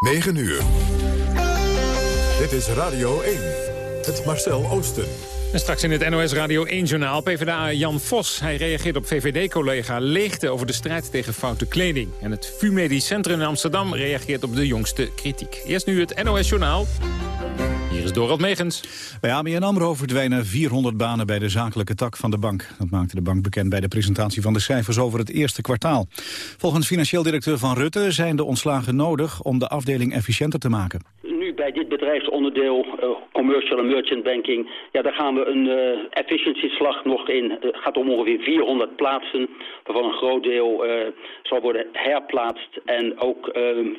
9 uur. Dit is Radio 1. Het Marcel Oosten. En straks in het NOS Radio 1-journaal PvdA Jan Vos. Hij reageert op VVD-collega Leegte over de strijd tegen foute kleding. En het VU Medisch Centrum in Amsterdam reageert op de jongste kritiek. Eerst nu het NOS-journaal. Is Dorald Megens. Bij ABN AMRO verdwijnen 400 banen bij de zakelijke tak van de bank. Dat maakte de bank bekend bij de presentatie van de cijfers over het eerste kwartaal. Volgens financieel directeur Van Rutte zijn de ontslagen nodig om de afdeling efficiënter te maken bij dit bedrijfsonderdeel, uh, commercial en merchant banking, ja, daar gaan we een uh, efficiency slag nog in. Het gaat om ongeveer 400 plaatsen, waarvan een groot deel uh, zal worden herplaatst en ook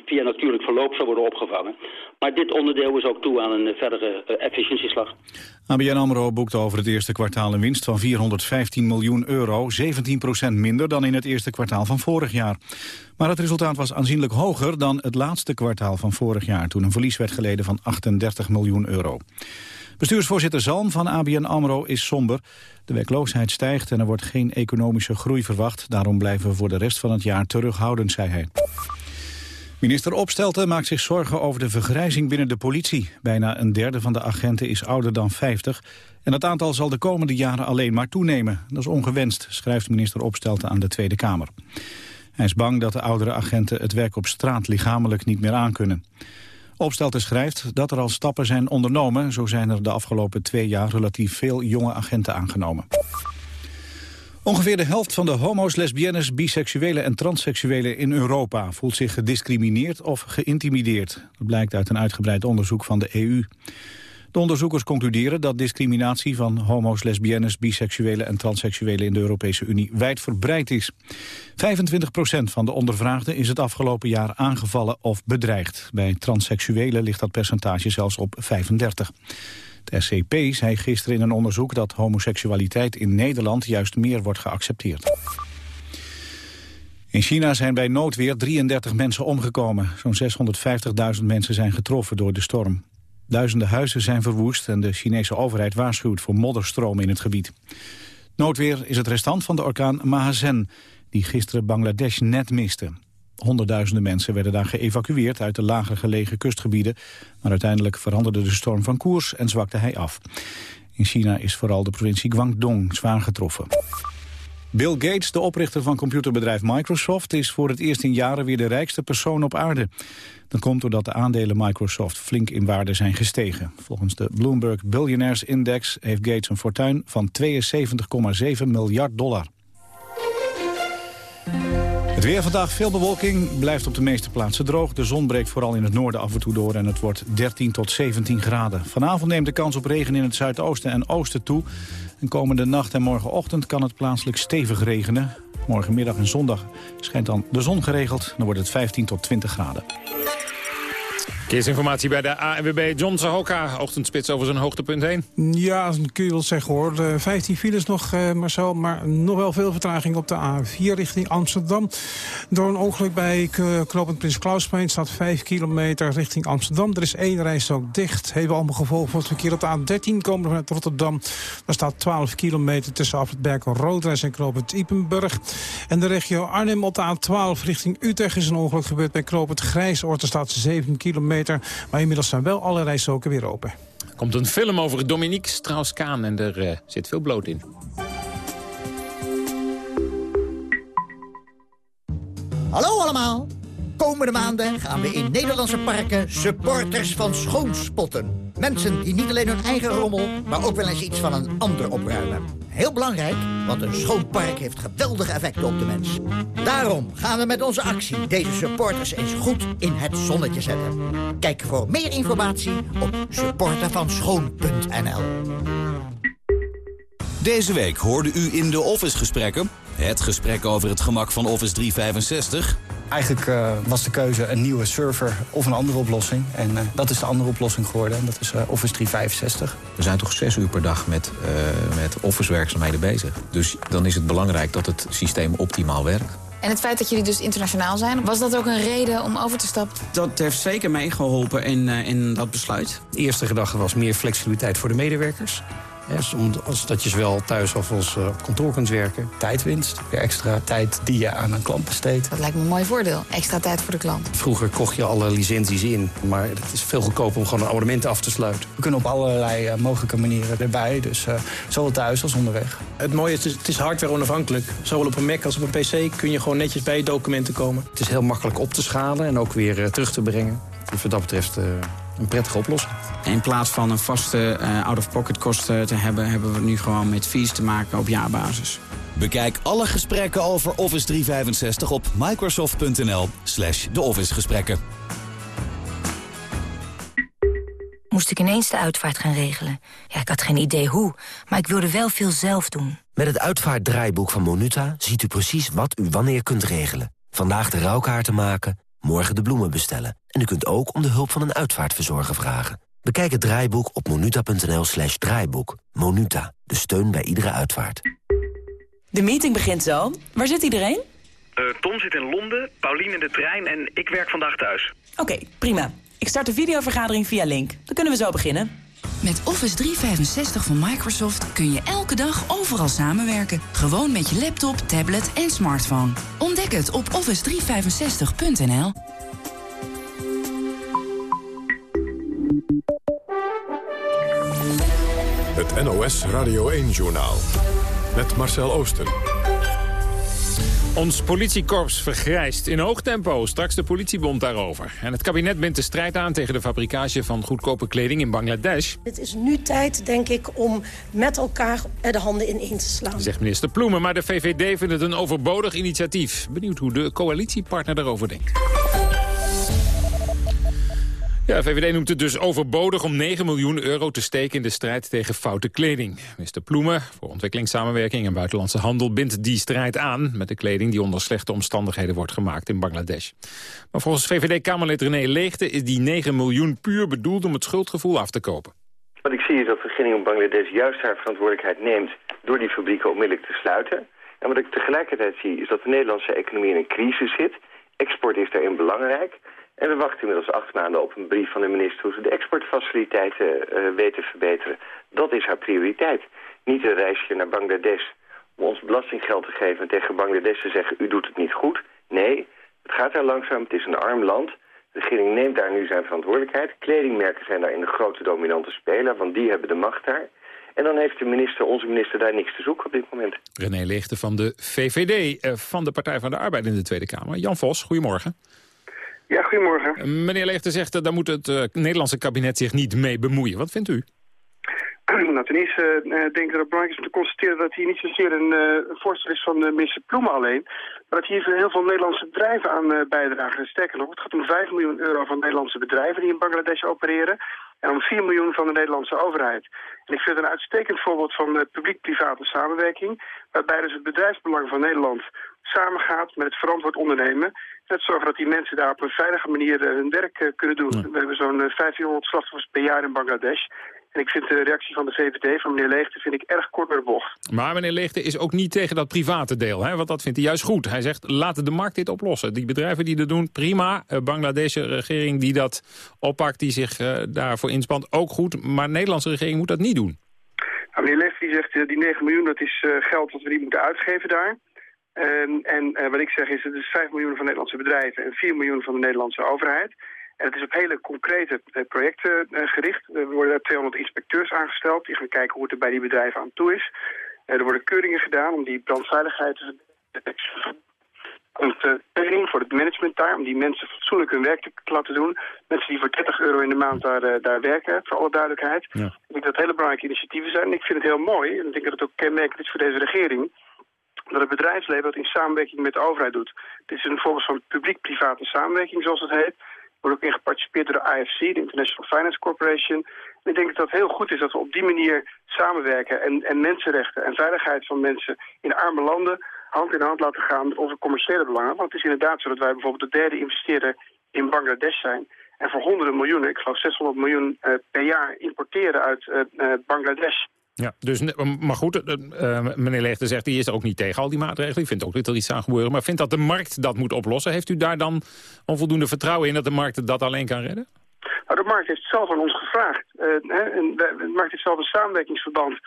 via natuurlijk verloop zal worden opgevangen. Maar dit onderdeel is ook toe aan een verdere efficiëntieslag. ABN AMRO boekte over het eerste kwartaal een winst van 415 miljoen euro, 17% minder dan in het eerste kwartaal van vorig jaar. Maar het resultaat was aanzienlijk hoger dan het laatste kwartaal van vorig jaar... toen een verlies werd geleden van 38 miljoen euro. Bestuursvoorzitter Zalm van ABN AMRO is somber. De werkloosheid stijgt en er wordt geen economische groei verwacht. Daarom blijven we voor de rest van het jaar terughoudend, zei hij. Minister Opstelten maakt zich zorgen over de vergrijzing binnen de politie. Bijna een derde van de agenten is ouder dan 50. En dat aantal zal de komende jaren alleen maar toenemen. Dat is ongewenst, schrijft minister Opstelten aan de Tweede Kamer. Hij is bang dat de oudere agenten het werk op straat lichamelijk niet meer aankunnen. Opstelten schrijft dat er al stappen zijn ondernomen. Zo zijn er de afgelopen twee jaar relatief veel jonge agenten aangenomen. Ongeveer de helft van de homo's, lesbiennes, biseksuelen en transseksuelen in Europa voelt zich gediscrimineerd of geïntimideerd. Dat blijkt uit een uitgebreid onderzoek van de EU. De onderzoekers concluderen dat discriminatie van homo's, lesbiennes, biseksuelen en transseksuelen in de Europese Unie wijdverbreid is. 25% van de ondervraagden is het afgelopen jaar aangevallen of bedreigd. Bij transseksuelen ligt dat percentage zelfs op 35. Het SCP zei gisteren in een onderzoek dat homoseksualiteit in Nederland juist meer wordt geaccepteerd. In China zijn bij noodweer 33 mensen omgekomen. Zo'n 650.000 mensen zijn getroffen door de storm. Duizenden huizen zijn verwoest en de Chinese overheid waarschuwt voor modderstromen in het gebied. Noodweer is het restant van de orkaan Mahazen, die gisteren Bangladesh net miste. Honderdduizenden mensen werden daar geëvacueerd uit de lager gelegen kustgebieden. Maar uiteindelijk veranderde de storm van koers en zwakte hij af. In China is vooral de provincie Guangdong zwaar getroffen. Bill Gates, de oprichter van computerbedrijf Microsoft... is voor het eerst in jaren weer de rijkste persoon op aarde. Dat komt doordat de aandelen Microsoft flink in waarde zijn gestegen. Volgens de Bloomberg Billionaires Index heeft Gates een fortuin van 72,7 miljard dollar. Het weer vandaag, veel bewolking, blijft op de meeste plaatsen droog. De zon breekt vooral in het noorden af en toe door en het wordt 13 tot 17 graden. Vanavond neemt de kans op regen in het zuidoosten en oosten toe. En komende nacht en morgenochtend kan het plaatselijk stevig regenen. Morgenmiddag en zondag schijnt dan de zon geregeld. Dan wordt het 15 tot 20 graden. Verkeersinformatie bij de ANWB John Zahoka. Ochtendspits over zijn hoogtepunt heen. Ja, dat kun je wel zeggen hoor. De 15 files nog, uh, Marcel, maar nog wel veel vertraging op de A4 richting Amsterdam. Door een ongeluk bij knooppunt Prins Klausplein staat 5 kilometer richting Amsterdam. Er is één reis ook dicht. Hebben allemaal gevolgen voor het verkeer op de A13 komen vanuit Rotterdam. Daar staat 12 kilometer tussen Afritberg en Roodreis en knooppunt Ipenburg. En de regio Arnhem op de A12 richting Utrecht is een ongeluk gebeurd bij knooppunt Grijsoord. Er staat 7 kilometer maar inmiddels zijn wel alle rijstroken weer open. Er komt een film over Dominique Strauss-Kaan en er uh, zit veel bloot in. Hallo allemaal! Komende maanden gaan we in Nederlandse parken supporters van schoon spotten. Mensen die niet alleen hun eigen rommel, maar ook wel eens iets van een ander opruimen. Heel belangrijk, want een schoon park heeft geweldige effecten op de mens. Daarom gaan we met onze actie deze supporters eens goed in het zonnetje zetten. Kijk voor meer informatie op supportervanschoon.nl Deze week hoorde u in de Office gesprekken... het gesprek over het gemak van Office 365 Eigenlijk uh, was de keuze een nieuwe server of een andere oplossing. En uh, dat is de andere oplossing geworden. En dat is uh, Office 365. We zijn toch zes uur per dag met, met Office-werkzaamheden bezig. Dus dan is het belangrijk dat het systeem optimaal werkt. En het feit dat jullie dus internationaal zijn, was dat ook een reden om over te stappen? Dat heeft zeker meegeholpen in, in dat besluit. De eerste gedachte was meer flexibiliteit voor de medewerkers. Zodat je zowel thuis of als uh, op kantoor kunt werken. Tijdwinst, weer extra tijd die je aan een klant besteedt. Dat lijkt me een mooi voordeel, extra tijd voor de klant. Vroeger kocht je alle licenties in, maar het is veel goedkoper om gewoon een abonnement af te sluiten. We kunnen op allerlei uh, mogelijke manieren erbij, dus uh, zowel thuis als onderweg. Het mooie is, het is hardware onafhankelijk. Zowel op een Mac als op een PC kun je gewoon netjes bij je documenten komen. Het is heel makkelijk op te schalen en ook weer terug te brengen. Dus wat dat betreft een prettige oplossing. In plaats van een vaste uh, out-of-pocket kosten te hebben... hebben we nu gewoon met fees te maken op jaarbasis. Bekijk alle gesprekken over Office 365 op microsoft.nl slash de Office gesprekken. Moest ik ineens de uitvaart gaan regelen. Ja, ik had geen idee hoe, maar ik wilde wel veel zelf doen. Met het uitvaartdraaiboek van Monuta ziet u precies wat u wanneer kunt regelen. Vandaag de rouwkaarten maken morgen de bloemen bestellen. En u kunt ook om de hulp van een uitvaartverzorger vragen. Bekijk het draaiboek op monuta.nl slash draaiboek. Monuta, de steun bij iedere uitvaart. De meeting begint zo. Waar zit iedereen? Uh, Tom zit in Londen, Paulien in de trein en ik werk vandaag thuis. Oké, prima. Ik start de videovergadering via Link. Dan kunnen we zo beginnen. Met Office 365 van Microsoft kun je elke dag overal samenwerken. Gewoon met je laptop, tablet en smartphone. Ontdek het op office365.nl. Het NOS Radio 1-journaal. Met Marcel Oosten. Ons politiekorps vergrijst in hoog tempo. Straks de politiebond daarover. En het kabinet bindt de strijd aan tegen de fabricage van goedkope kleding in Bangladesh. Het is nu tijd, denk ik, om met elkaar de handen ineen te slaan. Zegt minister Ploemen, maar de VVD vindt het een overbodig initiatief. Benieuwd hoe de coalitiepartner daarover denkt. Ja, VVD noemt het dus overbodig om 9 miljoen euro te steken in de strijd tegen foute kleding. Minister Ploemen voor ontwikkelingssamenwerking en buitenlandse handel bindt die strijd aan met de kleding die onder slechte omstandigheden wordt gemaakt in Bangladesh. Maar volgens VVD-Kamerlid René Leegte is die 9 miljoen puur bedoeld om het schuldgevoel af te kopen. Wat ik zie is dat de regering van Bangladesh juist haar verantwoordelijkheid neemt door die fabrieken onmiddellijk te sluiten. En wat ik tegelijkertijd zie is dat de Nederlandse economie in een crisis zit. Export is daarin belangrijk. En we wachten inmiddels acht maanden op een brief van de minister... hoe ze de exportfaciliteiten uh, weten verbeteren. Dat is haar prioriteit. Niet een reisje naar Bangladesh om ons belastinggeld te geven... en tegen Bangladesh te zeggen, u doet het niet goed. Nee, het gaat daar langzaam, het is een arm land. De regering neemt daar nu zijn verantwoordelijkheid. Kledingmerken zijn daarin de grote dominante speler, want die hebben de macht daar. En dan heeft de minister, onze minister daar niks te zoeken op dit moment. René Lichten van de VVD, eh, van de Partij van de Arbeid in de Tweede Kamer. Jan Vos, goedemorgen. Ja, goedemorgen. Meneer Leegte zegt, dat daar moet het uh, Nederlandse kabinet zich niet mee bemoeien. Wat vindt u? Nou, ten eerste uh, denk ik dat het belangrijk is om te constateren dat hier niet zozeer een uh, voorstel is van uh, minister Ploemen alleen, maar dat hier heel veel Nederlandse bedrijven aan bijdragen. Sterker nog, het gaat om 5 miljoen euro van Nederlandse bedrijven die in Bangladesh opereren en om 4 miljoen van de Nederlandse overheid. En ik vind het een uitstekend voorbeeld van publiek-private samenwerking, waarbij dus het bedrijfsbelang van Nederland samengaat met het verantwoord ondernemen het zorgen dat die mensen daar op een veilige manier eh, hun werk eh, kunnen doen. We hebben zo'n 1500 eh, slachtoffers per jaar in Bangladesh. En ik vind de reactie van de VVD, van meneer Leegte, vind ik erg kort bij de bocht. Maar meneer Leegte is ook niet tegen dat private deel, hè? want dat vindt hij juist goed. Hij zegt, laten de markt dit oplossen. Die bedrijven die dat doen, prima. Uh, Bangladesche regering die dat oppakt, die zich uh, daarvoor inspant, ook goed. Maar de Nederlandse regering moet dat niet doen. Nou, meneer Leegte die zegt, die 9 miljoen, dat is geld dat we niet moeten uitgeven daar. Um, en uh, wat ik zeg is, het is 5 miljoen van Nederlandse bedrijven en 4 miljoen van de Nederlandse overheid. En het is op hele concrete uh, projecten uh, gericht. er worden 200 inspecteurs aangesteld die gaan kijken hoe het er bij die bedrijven aan toe is. er worden keuringen gedaan om die brandveiligheid te verbeteren. training voor het management daar, om die mensen fatsoenlijk hun werk te laten doen. Mensen die voor 30 euro in de maand daar, daar werken, voor alle duidelijkheid. Ja. Ik denk dat het hele belangrijke initiatieven zijn. En ik vind het heel mooi, en ik denk dat het ook kenmerkend is voor deze regering dat het bedrijfsleven dat in samenwerking met de overheid doet. Dit is een voorbeeld van publiek-private samenwerking, zoals het heet. Wordt ook in geparticipeerd door de IFC, de International Finance Corporation. Ik denk dat het heel goed is dat we op die manier samenwerken... en, en mensenrechten en veiligheid van mensen in arme landen hand in hand laten gaan onze commerciële belangen. Want het is inderdaad zo dat wij bijvoorbeeld de derde investeerder in Bangladesh zijn... en voor honderden miljoenen, ik geloof 600 miljoen uh, per jaar, importeren uit uh, uh, Bangladesh... Ja, dus, maar goed, uh, meneer Leegte zegt, die is er ook niet tegen al die maatregelen. Ik vind ook dat er iets aan gebeuren. Maar vindt dat de markt dat moet oplossen? Heeft u daar dan onvoldoende vertrouwen in dat de markt dat alleen kan redden? Nou, de markt heeft zelf aan ons gevraagd. Uh, hè, de markt heeft zelf een samenwerkingsverband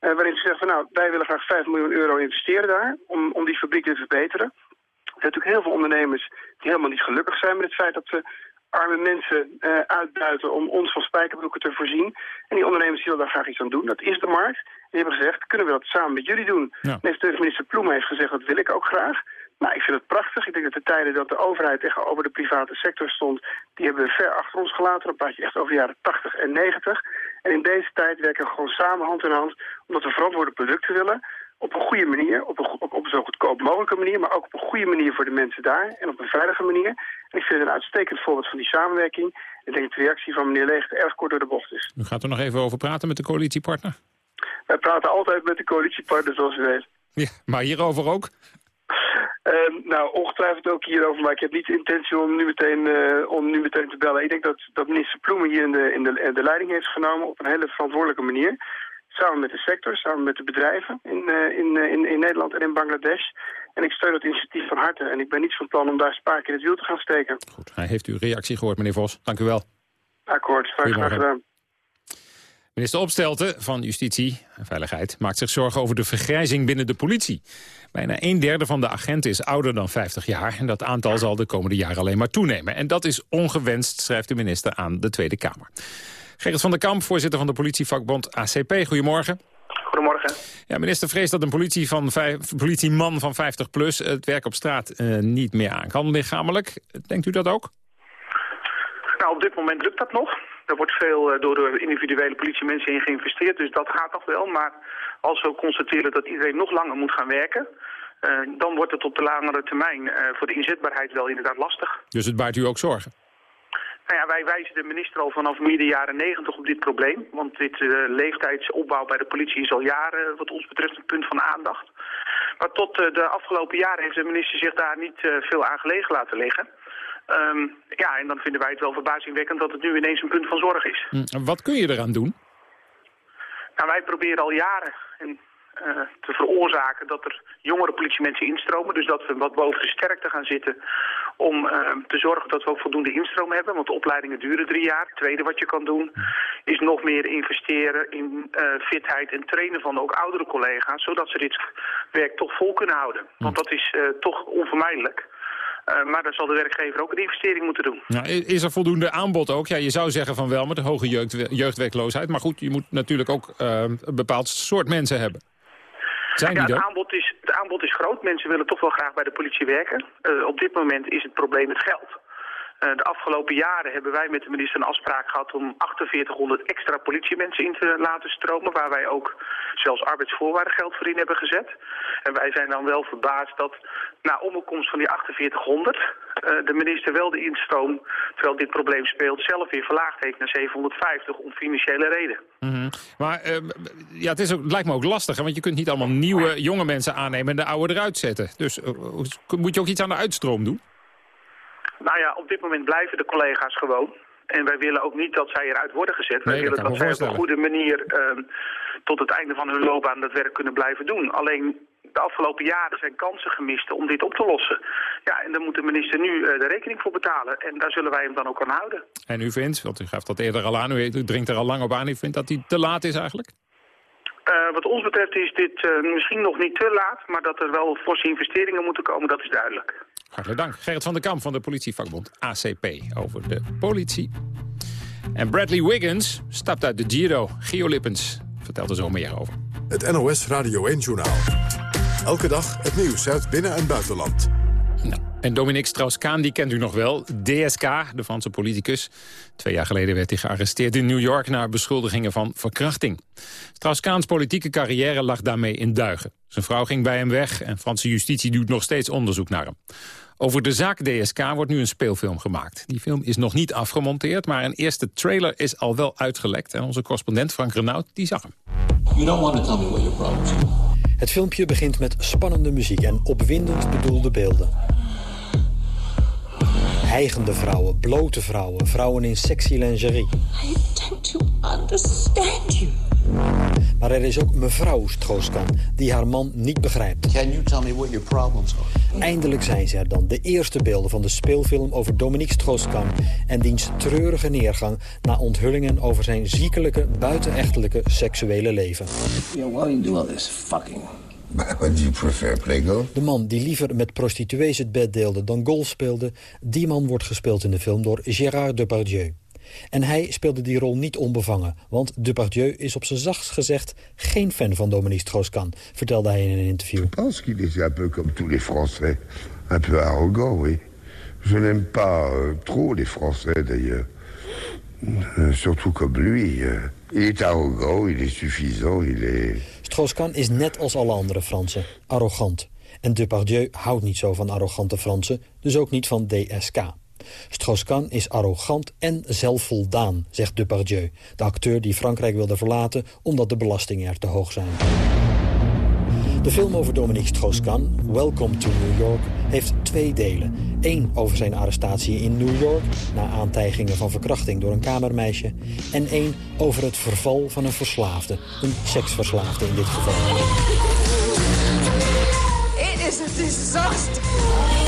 waarin ze zeggen van nou, wij willen graag 5 miljoen euro investeren daar om, om die fabriek te verbeteren. Er zijn natuurlijk heel veel ondernemers die helemaal niet gelukkig zijn met het feit dat ze arme mensen uh, uitbuiten om ons van spijkerbroeken te voorzien. En die ondernemers willen daar graag iets aan doen. Dat is de markt. En die hebben gezegd, kunnen we dat samen met jullie doen? Ja. Minister Ploem heeft gezegd, dat wil ik ook graag. Nou, ik vind het prachtig. Ik denk dat de tijden dat de overheid tegenover de private sector stond... die hebben we ver achter ons gelaten. Dan praat je echt over de jaren 80 en 90. En in deze tijd werken we gewoon samen hand in hand... omdat we verantwoorde producten willen op een goede manier, op een, op, zo goedkoop mogelijke manier... maar ook op een goede manier voor de mensen daar en op een veilige manier. En ik vind het een uitstekend voorbeeld van die samenwerking. Ik denk dat de reactie van meneer Leegte erg kort door de bocht is. U gaat er nog even over praten met de coalitiepartner? Wij praten altijd met de coalitiepartners, zoals u weet. Ja, maar hierover ook? Ehm, nou, ongetwijfeld ook hierover, maar ik heb niet de intentie om nu meteen, eh, om nu meteen te bellen. Ik denk dat, dat minister Ploemen hier in de, in de, de leiding heeft genomen op een hele verantwoordelijke manier. Samen met de sector, samen met de bedrijven in, uh, in, uh, in, in Nederland en in Bangladesh. En ik steun dat initiatief van harte. En ik ben niet van plan om daar spaak in het wiel te gaan steken. Goed, hij heeft uw reactie gehoord, meneer Vos. Dank u wel. Akkoord, graag, graag gedaan. Minister Opstelten van Justitie en Veiligheid maakt zich zorgen over de vergrijzing binnen de politie. Bijna een derde van de agenten is ouder dan 50 jaar en dat aantal zal de komende jaren alleen maar toenemen. En dat is ongewenst, schrijft de minister aan de Tweede Kamer. Gerrit van der Kamp, voorzitter van de politievakbond ACP. Goedemorgen. Goedemorgen. Ja, minister vreest dat een politie van vijf, politieman van 50 plus het werk op straat uh, niet meer aan kan lichamelijk. Denkt u dat ook? Nou, op dit moment lukt dat nog. Er wordt veel uh, door de individuele politiemensen in geïnvesteerd, dus dat gaat nog wel. Maar als we constateren dat iedereen nog langer moet gaan werken... Uh, dan wordt het op de langere termijn uh, voor de inzetbaarheid wel inderdaad lastig. Dus het baart u ook zorgen? Nou ja, wij wijzen de minister al vanaf midden jaren negentig op dit probleem. Want dit leeftijdsopbouw bij de politie is al jaren wat ons betreft een punt van aandacht. Maar tot de afgelopen jaren heeft de minister zich daar niet veel aan gelegen laten liggen. Um, ja, en dan vinden wij het wel verbazingwekkend dat het nu ineens een punt van zorg is. Hm, wat kun je eraan doen? Nou, wij proberen al jaren en, te veroorzaken dat er jongere politiemensen instromen. Dus dat we wat boven de sterkte gaan zitten om uh, te zorgen dat we ook voldoende instroom hebben. Want de opleidingen duren drie jaar. Het tweede wat je kan doen is nog meer investeren in uh, fitheid en trainen van ook oudere collega's. Zodat ze dit werk toch vol kunnen houden. Want dat is toch onvermijdelijk. Uh, maar dan zal de werkgever ook een investering moeten doen. Nou, is er voldoende aanbod ook? Ja, je zou zeggen van wel met de hoge jeugd, jeugdwerkloosheid. Maar goed, je moet natuurlijk ook uh, een bepaald soort mensen hebben. Zijn ja, die het aanbod, is, het aanbod is groot. Mensen willen toch wel graag bij de politie werken. Uh, op dit moment is het probleem het geld. Uh, de afgelopen jaren hebben wij met de minister een afspraak gehad om 4800 extra politiemensen in te laten stromen. Waar wij ook zelfs arbeidsvoorwaardengeld voor in hebben gezet. En wij zijn dan wel verbaasd dat na omkomst van die 4800 uh, de minister wel de instroom, terwijl dit probleem speelt, zelf weer verlaagd heeft naar 750 om financiële reden. -hmm. Maar uh, ja, het, is ook, lijkt me ook lastig, want je kunt niet allemaal nieuwe jonge mensen aannemen en de oude eruit zetten. Dus moet je ook iets aan de uitstroom doen? Nou ja, op dit moment blijven de collega's gewoon. En wij willen ook niet dat zij eruit worden gezet. Nee, wij willen dat, dat zij op een goede manier uh, tot het einde van hun loopbaan dat werk kunnen blijven doen. Alleen de afgelopen jaren zijn kansen gemist om dit op te lossen. Ja, en daar moet de minister nu uh, de rekening voor betalen. En daar zullen wij hem dan ook aan houden. En u vindt, want u gaf dat eerder al aan, u dringt er al lang op aan, u vindt dat hij te laat is eigenlijk? Uh, wat ons betreft is dit uh, misschien nog niet te laat, maar dat er wel forse investeringen moeten komen, dat is duidelijk. Hartelijk dank. Gerrit van der Kamp van de politievakbond ACP over de politie. En Bradley Wiggins stapt uit de Giro. Gio Lippens vertelt er zo meer over. Het NOS Radio 1-journaal. Elke dag het nieuws uit binnen- en buitenland. En Dominique Strauss-Kaan, die kent u nog wel. DSK, de Franse politicus. Twee jaar geleden werd hij gearresteerd in New York... na beschuldigingen van verkrachting. Strauss-Kaans politieke carrière lag daarmee in duigen. Zijn vrouw ging bij hem weg en Franse justitie doet nog steeds onderzoek naar hem. Over de zaak DSK wordt nu een speelfilm gemaakt. Die film is nog niet afgemonteerd, maar een eerste trailer is al wel uitgelekt. En onze correspondent Frank Renaud, die zag hem. You don't want to tell me what your problems are. Het filmpje begint met spannende muziek en opwindend bedoelde beelden. Hijgende vrouwen, blote vrouwen, vrouwen in sexy lingerie. I don't understand you. Maar er is ook mevrouw Strooskan, die haar man niet begrijpt. Can you tell me what your problems are? Eindelijk zijn ze er dan, de eerste beelden van de speelfilm over Dominique Strooskan... en diens treurige neergang na onthullingen over zijn ziekelijke, buitenechtelijke seksuele leven. Yeah, why you do all this fucking? Do you prefer, play golf? De man die liever met prostituees het bed deelde dan golf speelde... die man wordt gespeeld in de film door Gérard Depardieu. En hij speelde die rol niet onbevangen, want Depardieu is op zijn zachtst gezegd geen fan van Dominique Strauss-Kahn, vertelde hij in een interview. Je pense qu'il est un peu comme tous les Français, un peu arrogant, oui. Je n'aime pas euh, trop les Français, d'ailleurs. Euh, surtout comme lui. euh. il est arrogant, il est suffisant, il est... Strauss-Kahn is net als alle andere Fransen, arrogant. En Depardieu houdt niet zo van arrogante Fransen, dus ook niet van DSK. Strauss-Kahn is arrogant en zelfvoldaan, zegt Depardieu... de acteur die Frankrijk wilde verlaten omdat de belastingen er te hoog zijn. De film over Dominique Strauss-Kahn, Welcome to New York, heeft twee delen. Eén over zijn arrestatie in New York, na aantijgingen van verkrachting door een kamermeisje. En één over het verval van een verslaafde, een seksverslaafde in dit geval. Is disaster.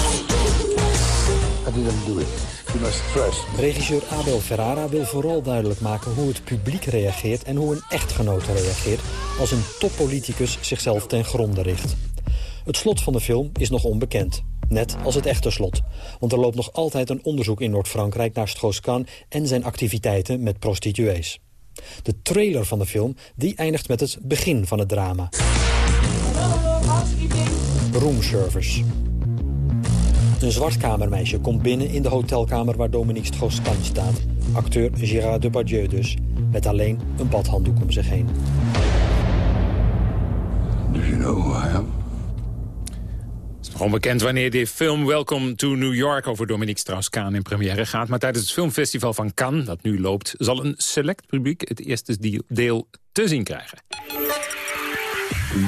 I didn't do it. You must trust. Regisseur Abel Ferrara wil vooral duidelijk maken hoe het publiek reageert... en hoe een echtgenote reageert als een toppoliticus zichzelf ten gronde richt. Het slot van de film is nog onbekend. Net als het echte slot. Want er loopt nog altijd een onderzoek in Noord-Frankrijk naar Strauss-Kahn... en zijn activiteiten met prostituees. De trailer van de film die eindigt met het begin van het drama. Roomservice. Een zwart kamermeisje komt binnen in de hotelkamer waar Dominique Strauss-Kahn staat. Acteur Gérard Depardieu dus, met alleen een badhanddoek om zich heen. Do you know who I am? Het is gewoon bekend wanneer de film Welcome to New York over Dominique Strauss-Kahn in première gaat. Maar tijdens het filmfestival van Cannes, dat nu loopt, zal een select publiek het eerste deel te zien krijgen.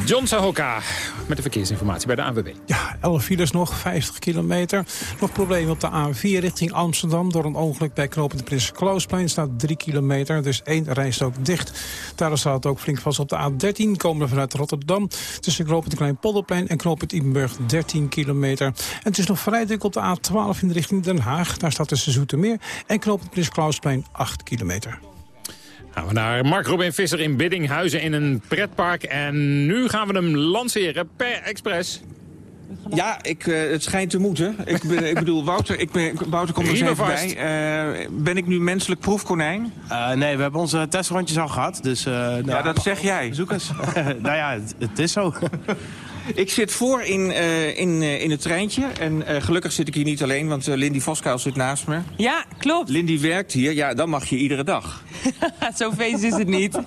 John Sahoka met de verkeersinformatie bij de ANWB. Ja, 11 files nog, 50 kilometer. Nog problemen op de A4 richting Amsterdam. Door een ongeluk bij knooppunt Prins Klausplein staat 3 kilometer. Dus één rijstrook dicht. Daar staat het ook flink vast op de A13. Komen we vanuit Rotterdam. Tussen knooppunt Klein Polderplein en knooppunt Ipenburg 13 kilometer. En het is nog vrij druk op de A12 in de richting Den Haag. Daar staat tussen Zoetermeer en knooppunt Prins Klausplein 8 kilometer. Gaan we naar Mark Robin Visser in Biddinghuizen in een pretpark. En nu gaan we hem lanceren per express. Ja, ik, eh, het schijnt te moeten. Ik, ben, ik bedoel, Wouter, ik ben, Wouter komt er even vast. bij. Eh, ben ik nu menselijk proefkonijn? Eh, nee, we hebben onze testrondjes al gehad. Dus, eh, nou, Ja, dat zeg jij. Zoek eens. nou ja, het, het is zo. Ik zit voor in, eh, in, eh, in het treintje. En eh, gelukkig zit ik hier niet alleen, want Lindy Voskuil zit naast me. Ja, klopt. Lindy werkt hier. Ja, dan mag je iedere dag. Zo feest is het niet.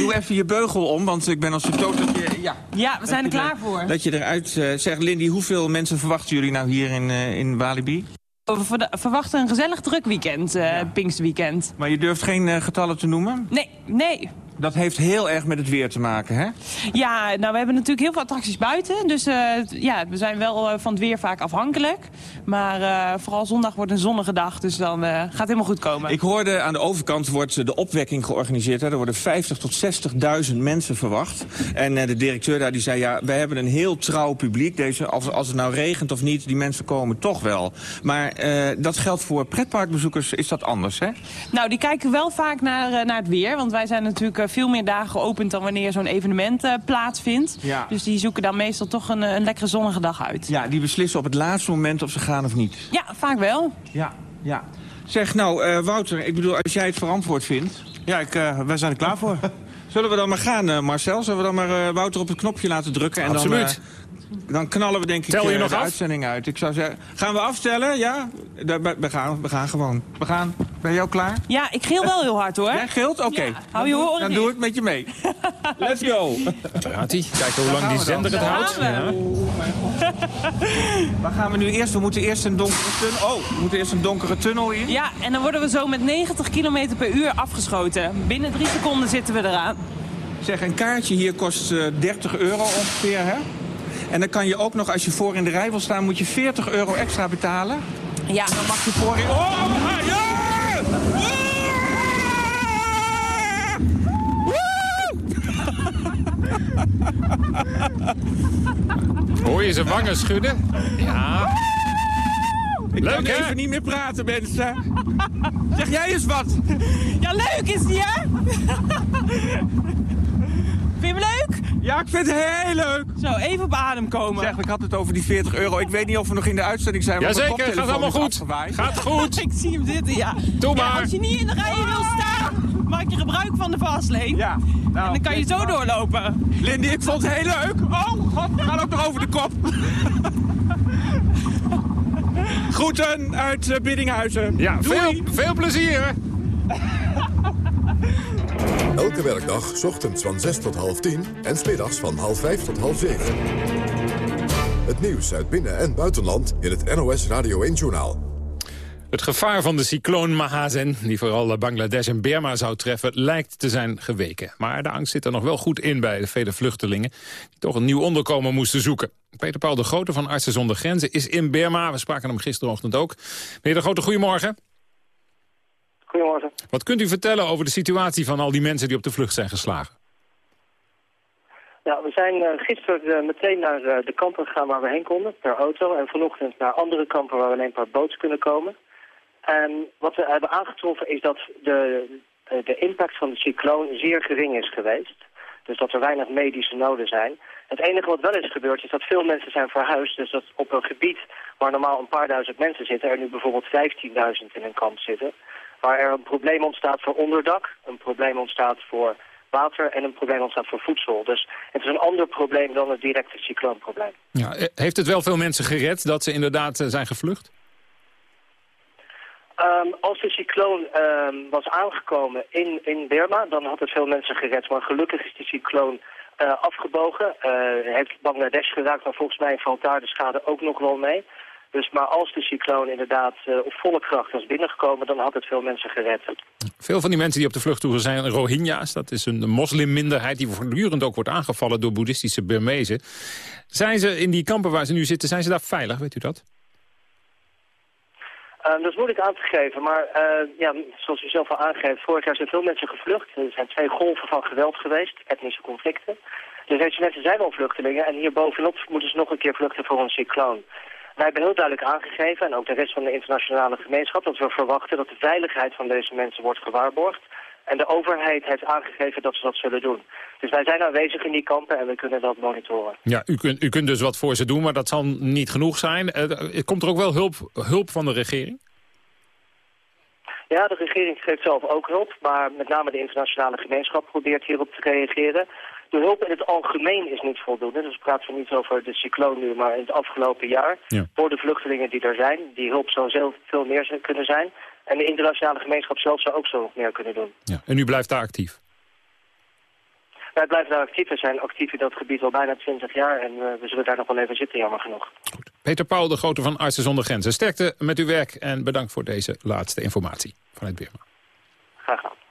Doe even je beugel om, want ik ben als vertoond dat je... Ja, Ja, we zijn er klaar voor. Dat je eruit zegt. Lindy, hoeveel mensen verwachten jullie nou hier in, in Walibi? We ver- verwachten een gezellig druk weekend, eh Pinksterweekend. Maar je durft geen getallen te noemen? Nee, nee. Dat heeft heel erg met het weer te maken, hè? Ja, nou, we hebben natuurlijk heel veel attracties buiten. Dus eh, ja, we zijn wel eh, van het weer vaak afhankelijk. Maar eh, vooral zondag wordt een zonnige dag, dus dan gaat het helemaal goed komen. Ik hoorde aan de overkant wordt de opwekking georganiseerd. Hè. Er worden 50 tot 60.000 mensen verwacht. En de directeur daar die zei, ja, wij hebben een heel trouw publiek. Deze, als, als het nou regent of niet, die mensen komen toch wel. Maar dat geldt voor pretparkbezoekers, is dat anders, hè? Nou, die kijken wel vaak naar, naar het weer. Want wij zijn natuurlijk veel meer dagen geopend dan wanneer zo'n evenement eh, plaatsvindt. Ja. Dus die zoeken dan meestal toch een, eh, een lekkere zonnige dag uit. Ja, die beslissen op het laatste moment of ze gaan of niet. Ja, vaak wel. Ja, ja. Zeg, nou, eh, Wouter, ik bedoel, als jij het verantwoord vindt... Ja, ik, eh, wij zijn er klaar voor. Zullen we dan maar gaan, Marcel? Zullen we dan maar eh, Wouter op het knopje laten drukken? En Absoluut. Dan, dan knallen we denk ik Tel je nog de af? uitzending uit. Ik zou zeggen, gaan we afstellen? Ja? We gaan, we gaan gewoon. We gaan. Ben je ook klaar? Ja, ik geel wel heel hard hoor. Jij gilt? Oké. Ja, hou je Dan doe- horen Dan doe ik met je mee. Let's go. Daar gaat hij. Kijken hoe lang die zender het houdt. Ja. Waar gaan we nu eerst? We moeten eerst een donkere tunnel... Oh, we moeten eerst een donkere tunnel in. Ja, en dan worden we zo met 90 km per uur afgeschoten. Binnen drie seconden zitten we eraan. Zeg, een kaartje hier kost eh, 30 euro ongeveer, hè? En dan kan je ook nog, als je voor in de rij wil staan, moet je 40 euro extra betalen. Ja. Dan mag je voor in... Oh, ja! Hoor je zijn wangen schudden? Ja. Ik leuk, even niet meer praten, mensen. Zeg jij eens wat. Ja, leuk is die, hè? Vind je hem leuk? Ja, ik vind het heel leuk. Zo, even op adem komen. Zeg, ik had het over die 40 euro. Ik weet niet of we nog in de uitzending zijn. Jazeker, gaat allemaal goed. afgewaaid. Gaat goed. Ik zie hem zitten, ja. Doe Ja, maar. als je niet in de rij wil staan, maak je gebruik van de vastlane. Ja. Nou, en dan kan je zo doorlopen. Lindy, ik vond het heel leuk. Oh, god, we gaan ook nog over de kop. Groeten uit uh, Biddinghuizen. Ja, Doei. veel, veel plezier. Elke werkdag, ochtends van 6 tot half 10 en smiddags van half 5 tot half 7. Het nieuws uit binnen- en buitenland in het NOS Radio 1-journaal. Het gevaar van de cycloon Mahazen, die vooral Bangladesh en Burma zou treffen, lijkt te zijn geweken. Maar de angst zit er nog wel goed in bij de vele vluchtelingen die toch een nieuw onderkomen moesten zoeken. Peter Paul de Grote van Artsen zonder Grenzen is in Burma. We spraken hem gisterochtend ook. Meneer de Grote, goedemorgen. Goedemorgen. Wat kunt u vertellen over de situatie van al die mensen die op de vlucht zijn geslagen? Ja, we zijn uh, gisteren uh, meteen naar uh, de kampen gegaan waar we heen konden, per auto. En vanochtend naar andere kampen waar we alleen per boot kunnen komen. En wat we hebben aangetroffen is dat de, de impact van de cycloon zeer gering is geweest. Dus dat er weinig medische noden zijn. Het enige wat wel is gebeurd is dat veel mensen zijn verhuisd. Dus dat op een gebied waar normaal een paar duizend mensen zitten... er nu bijvoorbeeld 15.000 in een kamp zitten. Waar er een probleem ontstaat voor onderdak, een probleem ontstaat voor water... en een probleem ontstaat voor voedsel. Dus het is een ander probleem dan het directe cycloonprobleem. Ja, heeft het wel veel mensen gered dat ze inderdaad uh, zijn gevlucht? Um, als de cycloon um, was aangekomen in, in Burma, dan had het veel mensen gered. Maar gelukkig is die cycloon uh, afgebogen. Uh, heeft Bangladesh geraakt, maar volgens mij valt daar de schade ook nog wel mee. Dus maar als de cycloon inderdaad uh, op volle kracht was binnengekomen, dan had het veel mensen gered. Veel van die mensen die op de vlucht toeren zijn Rohingya's. Dat is een moslimminderheid die voortdurend ook wordt aangevallen door boeddhistische Burmezen. Zijn ze in die kampen waar ze nu zitten, zijn ze daar veilig, weet u dat? Uh, dat is moeilijk aan te geven, maar uh, ja, zoals u zelf al aangeeft, vorig jaar zijn veel mensen gevlucht. Er zijn twee golven van geweld geweest, etnische conflicten. Dus deze mensen zijn wel vluchtelingen en hier bovenop moeten ze nog een keer vluchten voor een cycloon. Wij hebben heel duidelijk aangegeven, en ook de rest van de internationale gemeenschap, dat we verwachten dat de veiligheid van deze mensen wordt gewaarborgd. En de overheid heeft aangegeven dat ze dat zullen doen. Dus wij zijn aanwezig in die kampen en we kunnen dat monitoren. Ja, u kunt, u kunt dus wat voor ze doen, maar dat zal niet genoeg zijn. Uh, komt er ook wel hulp, hulp van de regering? Ja, de regering geeft zelf ook hulp, maar met name de internationale gemeenschap probeert hierop te reageren. De hulp in het algemeen is niet voldoende. Dus we praten niet over de cycloon nu, maar in het afgelopen jaar. Ja. Voor de vluchtelingen die er zijn. Die hulp zou zelf veel meer kunnen zijn. En de internationale gemeenschap zelf zou ook zo meer kunnen doen. Ja. En u blijft daar actief? Wij blijven daar actief. We zijn actief in dat gebied al bijna 20 jaar. En uh, we zullen daar nog wel even zitten, jammer genoeg. Peter Paul, de Grote van Artsen zonder Grenzen. Sterkte met uw werk en bedankt voor deze laatste informatie vanuit Birma. Graag gedaan.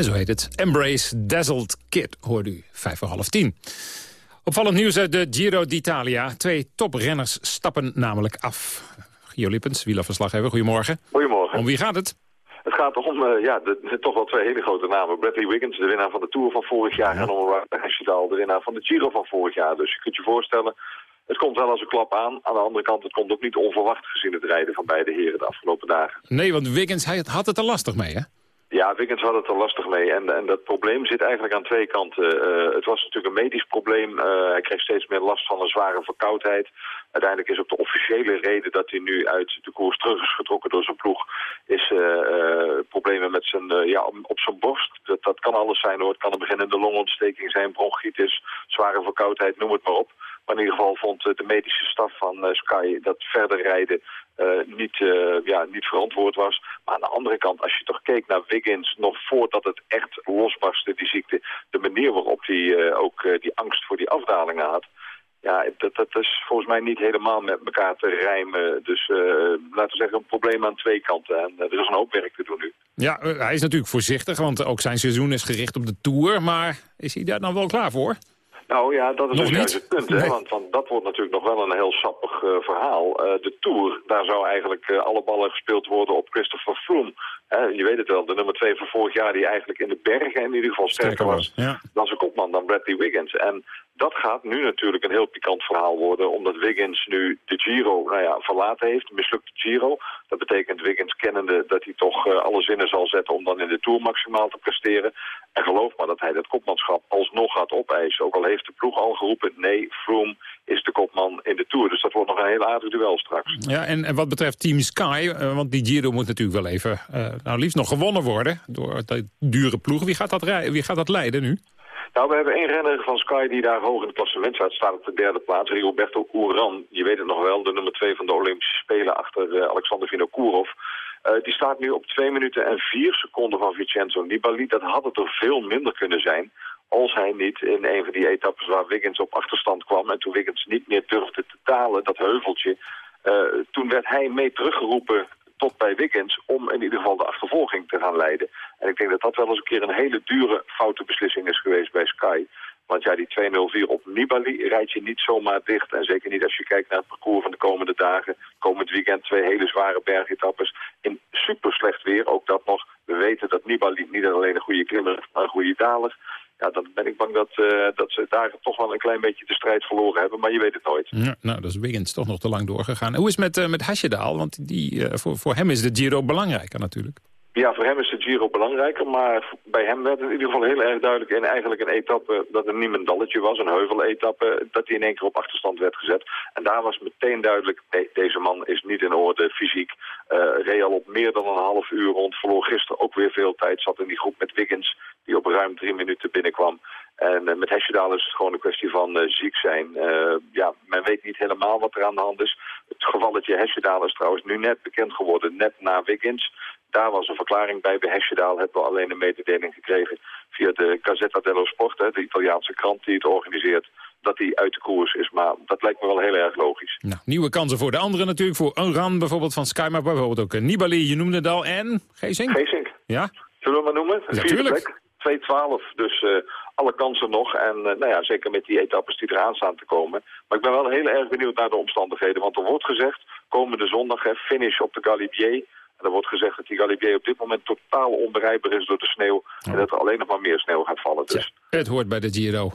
En zo heet het. Embrace Dazzled Kid, hoorde u. Vijf voor half tien. Opvallend nieuws uit de Giro d'Italia. Twee toprenners stappen namelijk af. Gio Lippens, wielerverslaggever, goedemorgen. Goedemorgen. Om wie gaat het? Het gaat om uh, ja, de, de, toch wel twee hele grote namen. Bradley Wiggins, de winnaar van de Tour van vorig jaar. En Omar Hesjedal, de winnaar van de Giro van vorig jaar. Dus je kunt je voorstellen, het komt wel als een klap aan. Aan de andere kant, het komt ook niet onverwacht gezien het rijden van beide heren de afgelopen dagen. Nee, want Wiggins hij had het er lastig mee, hè? Ja, Wiggins had het er lastig mee. En, en dat probleem zit eigenlijk aan twee kanten. Uh, het was natuurlijk een medisch probleem. Uh, hij kreeg steeds meer last van een zware verkoudheid. Uiteindelijk is ook de officiële reden dat hij nu uit de koers terug is getrokken door zijn ploeg... is problemen met zijn, ja, op zijn borst. Dat, dat kan alles zijn hoor. Het kan een beginnende longontsteking zijn, bronchitis, zware verkoudheid, noem het maar op. Maar in ieder geval vond de medische staf van Sky dat verder rijden uh, niet, uh, ja, niet verantwoord was. Maar aan de andere kant, als je toch keek naar Wiggins... nog voordat het echt losbarstte, die ziekte... de manier waarop hij uh, ook die angst voor die afdalingen had... Ja, dat, dat is volgens mij niet helemaal met elkaar te rijmen. Dus laten we zeggen, een probleem aan twee kanten. En er is een hoop werk te doen nu. Ja, hij is natuurlijk voorzichtig, want ook zijn seizoen is gericht op de Tour. Maar is hij daar dan wel klaar voor? Nou ja, dat is Nog juist het punt. Hè? Want, want dat wordt natuurlijk nog wel een heel sappig uh, verhaal. Uh, de Tour, daar zou eigenlijk uh, alle ballen gespeeld worden op Christopher Froome. je weet het wel, de nummer twee van vorig jaar die eigenlijk in de bergen in ieder geval sterker was ja. dan zijn kopman, dan Bradley Wiggins. En dat gaat nu natuurlijk een heel pikant verhaal worden, omdat Wiggins nu de Giro nou ja, verlaten heeft, mislukte Giro. Dat betekent Wiggins kennende dat hij toch uh, alle zinnen zal zetten om dan in de Tour maximaal te presteren. En geloof maar dat hij dat kopmanschap alsnog gaat opeisen. Ook al heeft de ploeg al geroepen, nee, Froome is de kopman in de Tour. Dus dat wordt nog een heel aardig duel straks. Ja, en, en wat betreft Team Sky, uh, want die Giro moet natuurlijk wel even, uh, nou liefst nog gewonnen worden door de dure ploeg. Wie gaat dat, wie gaat dat leiden nu? Nou, we hebben één renner van Sky die daar hoog in het klassement staat. Staat op de derde plaats, Rigoberto Uran. Je weet het nog wel, de nummer twee van de Olympische Spelen achter uh, Alexander Vinokourov. Uh, die staat nu op 2 minuten en 4 seconden van Vincenzo Nibali. Dat had het er veel minder kunnen zijn als hij niet in een van die etappes waar Wiggins op achterstand kwam... en toen Wiggins niet meer durfde te dalen, dat heuveltje... Uh, toen werd hij mee teruggeroepen tot bij Wiggins om in ieder geval de achtervolging te gaan leiden. En ik denk dat dat wel eens een keer een hele dure foute beslissing is geweest bij Sky. Want ja, die 204 op Nibali rijdt je niet zomaar dicht. En zeker niet als je kijkt naar het parcours van de komende dagen. Komend weekend twee hele zware bergetappes in super slecht weer. Ook dat nog. We weten dat Nibali niet alleen een goede klimmer maar een goede daler. Ja, dan ben ik bang dat, uh, dat ze daar toch wel een klein beetje de strijd verloren hebben. Maar je weet het nooit. Ja, nou, dat is Wiggins toch nog te lang doorgegaan. Hoe is het met, uh, met Hasjedaal? Want die, uh, voor, voor hem is de Giro belangrijker natuurlijk. Ja, voor hem is de Giro belangrijker, maar bij hem werd in ieder geval heel erg duidelijk in eigenlijk een etappe dat het een dalletje was, een heuveletappe, dat hij in één keer op achterstand werd gezet. En daar was meteen duidelijk, nee, deze man is niet in orde fysiek. Uh, reed al op meer dan een half uur rond, verloor gisteren ook weer veel tijd, zat in die groep met Wiggins, die op ruim drie minuten binnenkwam. En uh, met Hesjedaal is het gewoon een kwestie van uh, ziek zijn. Ja, men weet niet helemaal wat er aan de hand is. Het gevalletje Hesjedaal is trouwens nu net bekend geworden, net na Wiggins. Daar was een verklaring bij. Bij Hesjedaal hebben we alleen een mededeling gekregen via de Gazzetta dello Sport, hè, de Italiaanse krant die het organiseert, dat hij uit de koers is. Maar dat lijkt me wel heel erg logisch. Nou, nieuwe kansen voor de anderen natuurlijk. Voor Unran bijvoorbeeld van Sky, maar bijvoorbeeld ook Nibali, je noemde het al, en Geesink. Geesink. Ja? Zullen we maar noemen? Ja, tuurlijk. 2-12, dus uh, alle kansen nog. En uh, nou ja, zeker met die etappes die eraan staan te komen. Maar ik ben wel heel erg benieuwd naar de omstandigheden. Want er wordt gezegd, komende zondag, hè, finish op de Galibier. En er wordt gezegd dat die Galibier op dit moment totaal onbereikbaar is door de sneeuw. Oh. En dat er alleen nog maar meer sneeuw gaat vallen. Dus. Ja, het hoort bij de Giro.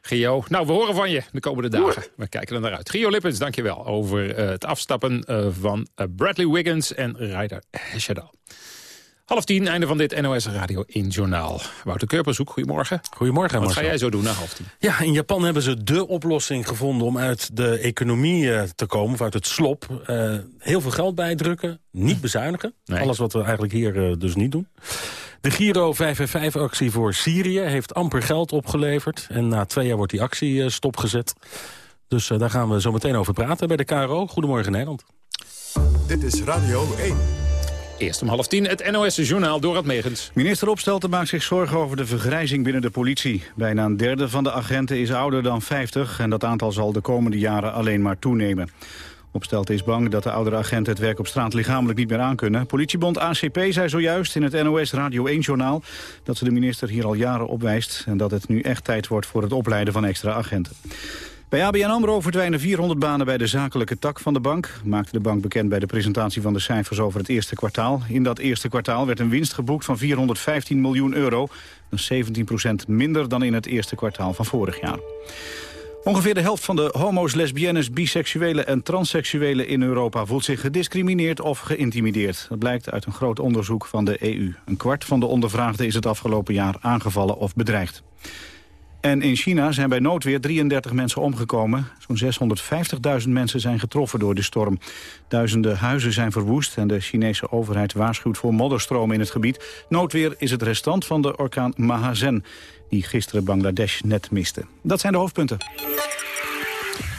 Gio, nou we horen van je de komende dagen. We kijken er naar uit. Gio Lippens, dankjewel over uh, het afstappen uh, van uh, Bradley Wiggins en Ryder Hesjedal. Half tien, einde van dit NOS Radio 1 Journaal. Wouter Keurpershoek, goedemorgen. Goedemorgen, Wat ga jij zo doen na half tien? Ja, in Japan hebben ze de oplossing gevonden om uit de economie uh, te komen, of uit het slop. Uh, heel veel geld bijdrukken, niet bezuinigen. Nee. Alles wat we eigenlijk hier uh, dus niet doen. De Giro 555-actie voor Syrië heeft amper geld opgeleverd. En na twee jaar wordt die actie stopgezet. Dus daar gaan we zo meteen over praten bij de KRO. Goedemorgen Nederland. Dit is Radio 1. Eerst om half tien het NOS-journaal Dorad Megens. Minister Opstelten maakt zich zorgen over de vergrijzing binnen de politie. Bijna een derde van de agenten is ouder dan 50 en dat aantal zal de komende jaren alleen maar toenemen. Opstelte is bang dat de oudere agenten het werk op straat lichamelijk niet meer aankunnen. Politiebond ACP zei zojuist in het NOS Radio 1-journaal... dat ze de minister hier al jaren opwijst... en dat het nu echt tijd wordt voor het opleiden van extra agenten. Bij ABN AMRO verdwijnen 400 banen bij de zakelijke tak van de bank. Maakte de bank bekend bij de presentatie van de cijfers over het eerste kwartaal. In dat eerste kwartaal werd een winst geboekt van 415 miljoen euro. Dat is 17% minder dan in het eerste kwartaal van vorig jaar. Ongeveer de helft van de homo's, lesbiennes, biseksuelen en transseksuelen in Europa voelt zich gediscrimineerd of geïntimideerd. Dat blijkt uit een groot onderzoek van de EU. Een kwart van de ondervraagden is het afgelopen jaar aangevallen of bedreigd. En in China zijn bij noodweer 33 mensen omgekomen. Zo'n 650.000 mensen zijn getroffen door de storm. Duizenden huizen zijn verwoest en de Chinese overheid waarschuwt voor modderstromen in het gebied. Noodweer is het restant van de orkaan Mahazen, die gisteren Bangladesh net miste. Dat zijn de hoofdpunten.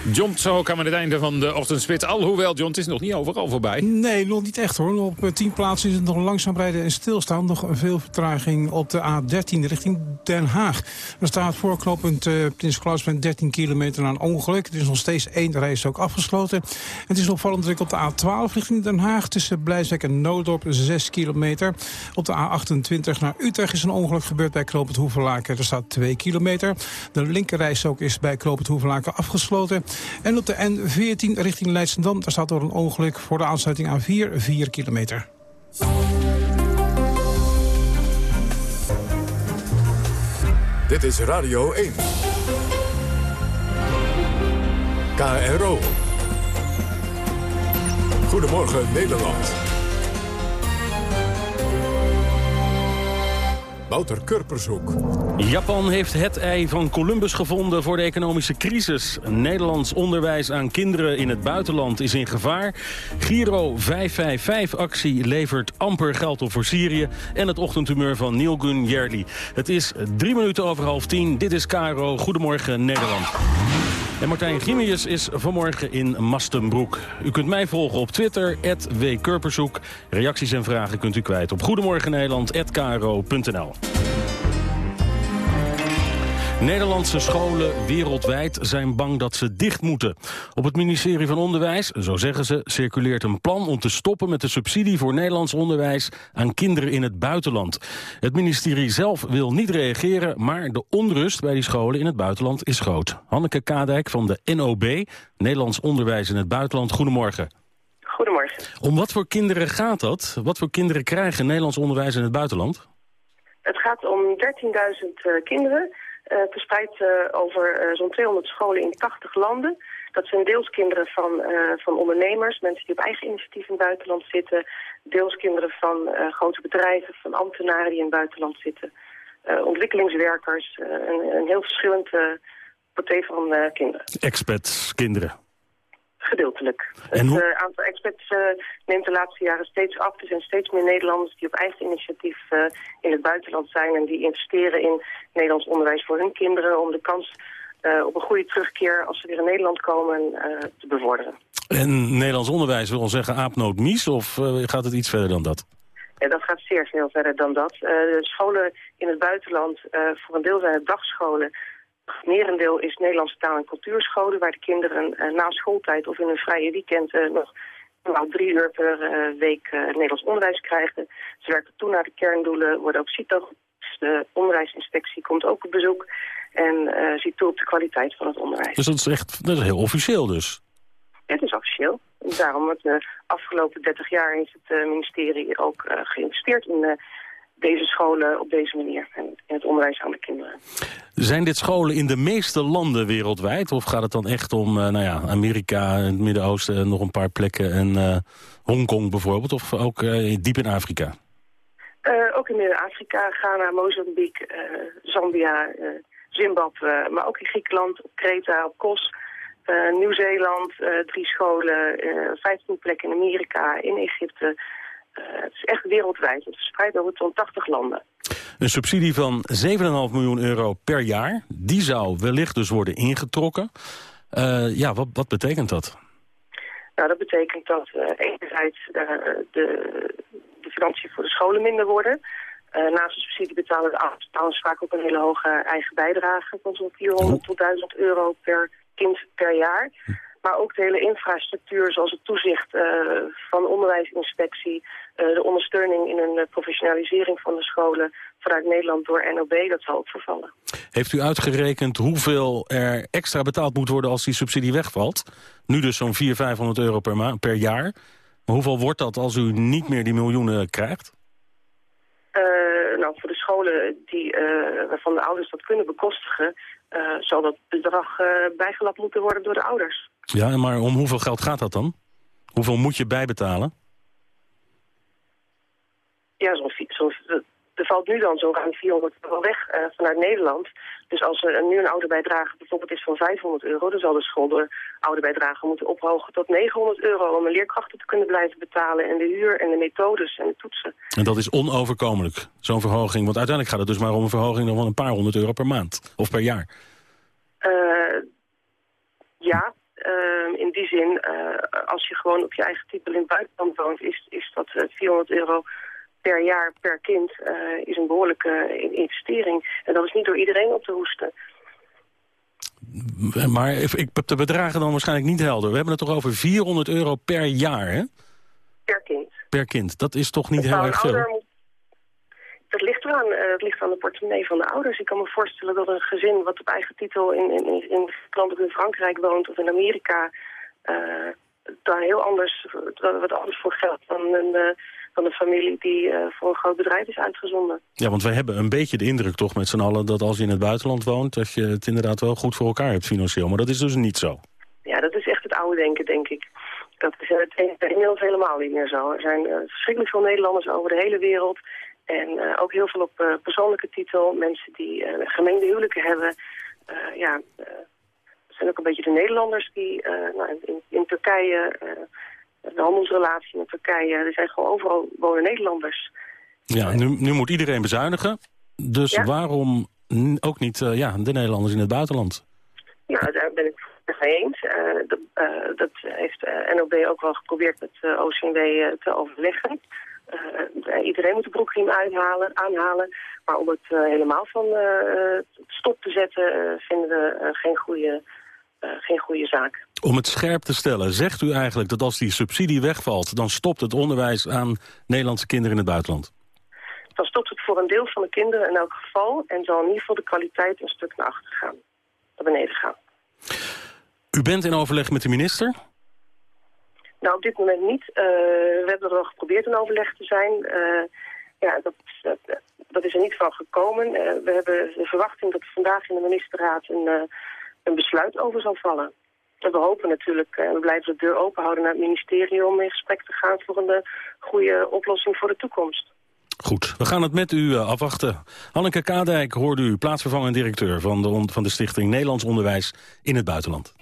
John, zo kan we het einde van de ochtendspit. Alhoewel, John, het is nog niet overal voorbij. Nee, nog niet echt hoor. Op eh, tien plaatsen is het nog langzaam rijden en stilstaan. Nog veel vertraging op de A13 richting Den Haag. Er staat voorknopend uh, Prins met 13 kilometer een ongeluk. Er is nog steeds één reis ook afgesloten. Het is opvallend druk op de A12 richting Den Haag. Tussen Blijswijk en Noodorp 6 kilometer. Op de A28 naar Utrecht is een ongeluk gebeurd bij Knoopend Hoevenlaken. Er staat 2 kilometer. De linkerreis ook is bij Knoopend Hoevenlaken afgesloten. En op de N14 richting Leidschendam, daar staat door een ongeluk voor de aansluiting aan 4, 4 kilometer. Dit is Radio 1. KRO. Goedemorgen Nederland. Wouter Kurpershoek. Japan heeft het ei van Columbus gevonden voor de economische crisis. Nederlands onderwijs aan kinderen in het buitenland is in gevaar. Giro 555-actie levert amper geld op voor Syrië. En het ochtendhumeur van Neil Gunn Jerli. Het is drie minuten over half tien. Dit is Caro. Goedemorgen Nederland. En Martijn Gimius is vanmorgen in Mastenbroek. U kunt mij volgen op Twitter, @wkurpershoek. Reacties en vragen kunt u kwijt op goedemorgennederland.kro.nl. Nederlandse scholen wereldwijd zijn bang dat ze dicht moeten. Op het ministerie van Onderwijs, zo zeggen ze, circuleert een plan om te stoppen met de subsidie voor Nederlands onderwijs aan kinderen in het buitenland. Het ministerie zelf wil niet reageren, maar de onrust bij die scholen in het buitenland is groot. Hanneke Kadijk van de NOB, Nederlands Onderwijs in het Buitenland. Goedemorgen. Goedemorgen. Om wat voor kinderen gaat dat? Wat voor kinderen krijgen Nederlands onderwijs in het buitenland? Het gaat om 13.000 kinderen uh, verspreid uh, over uh, zo'n 200 scholen in 80 landen. Dat zijn deels kinderen van, van ondernemers, mensen die op eigen initiatief in het buitenland zitten. Deels kinderen van grote bedrijven, van ambtenaren die in het buitenland zitten. ontwikkelingswerkers, een, een, heel verschillend portée van kinderen. Expats, kinderen. Gedeeltelijk. Het uh, aantal expats uh, neemt de laatste jaren steeds af. Er zijn steeds meer Nederlanders die op eigen initiatief uh, in het buitenland zijn... en die investeren in Nederlands onderwijs voor hun kinderen... om de kans op een goede terugkeer als ze weer in Nederland komen te bevorderen. En Nederlands onderwijs wil zeggen aapnoot mies of gaat het iets verder dan dat? Ja, dat gaat zeer veel verder dan dat. de scholen in het buitenland, voor een deel zijn het dagscholen merendeel is Nederlandse taal- en cultuurscholen... waar de kinderen uh, na schooltijd of in hun vrije weekend uh, nog nou, drie uur per uh, week Nederlands onderwijs krijgen. Ze werken toe naar de kerndoelen, worden ook CITO. De onderwijsinspectie komt ook op bezoek en ziet toe op de kwaliteit van het onderwijs. Dus dat is echt dat is heel officieel dus? Het is officieel. Daarom, het de afgelopen 30 jaar heeft het ministerie ook geïnvesteerd in deze scholen op deze manier en in het onderwijs aan de kinderen. Zijn dit scholen in de meeste landen wereldwijd? Of gaat het dan echt om uh, nou ja, Amerika, het Midden-Oosten en nog een paar plekken en uh, Hongkong bijvoorbeeld? Of ook uh, diep in Afrika? ook in Midden-Afrika, Ghana, Mozambique, Zambia, Zimbabwe, maar ook in Griekenland, op Kreta, op Kos, Nieuw-Zeeland, drie scholen, 15 plekken in Amerika, in Egypte, het is echt wereldwijd. Het is verspreid over zo'n 80 landen. Een subsidie van 7,5 miljoen euro per jaar. Die zou wellicht dus worden ingetrokken. Uh, ja, wat, wat betekent dat? Nou, dat betekent dat uh, enerzijds de, de financiën voor de scholen minder worden. naast de subsidie betalen de ouders vaak ook een hele hoge eigen bijdrage. Van zo'n 400 tot 1000 euro per kind per jaar. Maar ook de hele infrastructuur, zoals het toezicht uh, van onderwijsinspectie... de ondersteuning in een professionalisering van de scholen vanuit Nederland door NOB, dat zal ook vervallen. Heeft u uitgerekend hoeveel er extra betaald moet worden als die subsidie wegvalt? Nu dus zo'n 400, 500 euro per, per jaar. Maar hoeveel wordt dat als u niet meer die miljoenen krijgt? nou, voor de scholen die, waarvan de ouders dat kunnen bekostigen... Uh, zal dat bedrag uh, bijgelapt moeten worden door de ouders. Ja, maar om hoeveel geld gaat dat dan? Hoeveel moet je bijbetalen? Ja, zo, zo, er valt nu dan zo ruim 400 euro weg uh, vanuit Nederland. Dus als er nu een ouderbijdrage bijvoorbeeld is van 500 euro... dan zal de school de ouderbijdrage moeten ophogen tot 900 euro... om een leerkrachten te kunnen blijven betalen... en de huur en de methodes en de toetsen. En dat is onoverkomelijk, zo'n verhoging. Want uiteindelijk gaat het dus maar om een verhoging van een paar honderd euro per maand. Of per jaar. Uh, ja, uh, in die zin, als je gewoon op je eigen titel in het buitenland woont... is, is dat 400 euro per jaar per kind uh, is een behoorlijke investering. En dat is niet door iedereen op te hoesten. Maar ik heb de bedragen dan waarschijnlijk niet helder. We hebben het toch over 400 euro per jaar, hè? Per kind. Per kind. Dat is toch niet heel erg veel? dat ligt eraan. Uh, het ligt aan de portemonnee van de ouders. Ik kan me voorstellen dat een gezin wat op eigen titel in, in, in, in in Frankrijk woont of in Amerika... Uh, daar heel anders, wat anders voor geldt dan een van een familie die uh, voor een groot bedrijf is uitgezonden. Ja, want wij hebben een beetje de indruk toch met z'n allen... dat als je in het buitenland woont, dat je het inderdaad wel goed voor elkaar hebt financieel. Maar dat is dus niet zo. Ja, dat is echt het oude denken, denk ik. Dat is het inmiddels helemaal niet meer zo. Er zijn uh, verschrikkelijk veel Nederlanders over de hele wereld... En uh, ook heel veel op uh, persoonlijke titel. Mensen die uh, gemengde huwelijken hebben. ja, zijn ook een beetje de Nederlanders die nou, in, in, Turkije de handelsrelatie met Turkije. Er zijn gewoon overal wonen Nederlanders. Ja, nu, nu moet iedereen bezuinigen. Dus waarom ook niet uh, ja, de Nederlanders in het buitenland? Ja, daar ben ik het mee eens. Uh, dat, uh, dat heeft NOB ook wel geprobeerd met OCMW te overleggen. iedereen moet de broekriem uithalen, aanhalen. Maar om het helemaal van stop te zetten vinden we geen goede geen goede zaak. Om het scherp te stellen, zegt u eigenlijk dat als die subsidie wegvalt... dan stopt het onderwijs aan Nederlandse kinderen in het buitenland? Dan stopt het voor een deel van de kinderen in elk geval... en zal in ieder geval de kwaliteit een stuk naar achter gaan. Naar beneden gaan. U bent in overleg met de minister? Nou, op dit moment niet. Uh, we hebben er wel geprobeerd in overleg te zijn... Uh, ja, dat, dat, dat, is er niet van gekomen. Uh, we hebben de verwachting dat vandaag in de ministerraad een, een besluit over zal vallen. En we hopen natuurlijk, en we blijven de deur open houden naar het ministerie... om in gesprek te gaan voor een goede oplossing voor de toekomst. Goed, we gaan het met u afwachten. Hanneke Kadijk hoorde u, plaatsvervangend directeur... van de, van de Stichting Nederlands Onderwijs in het Buitenland.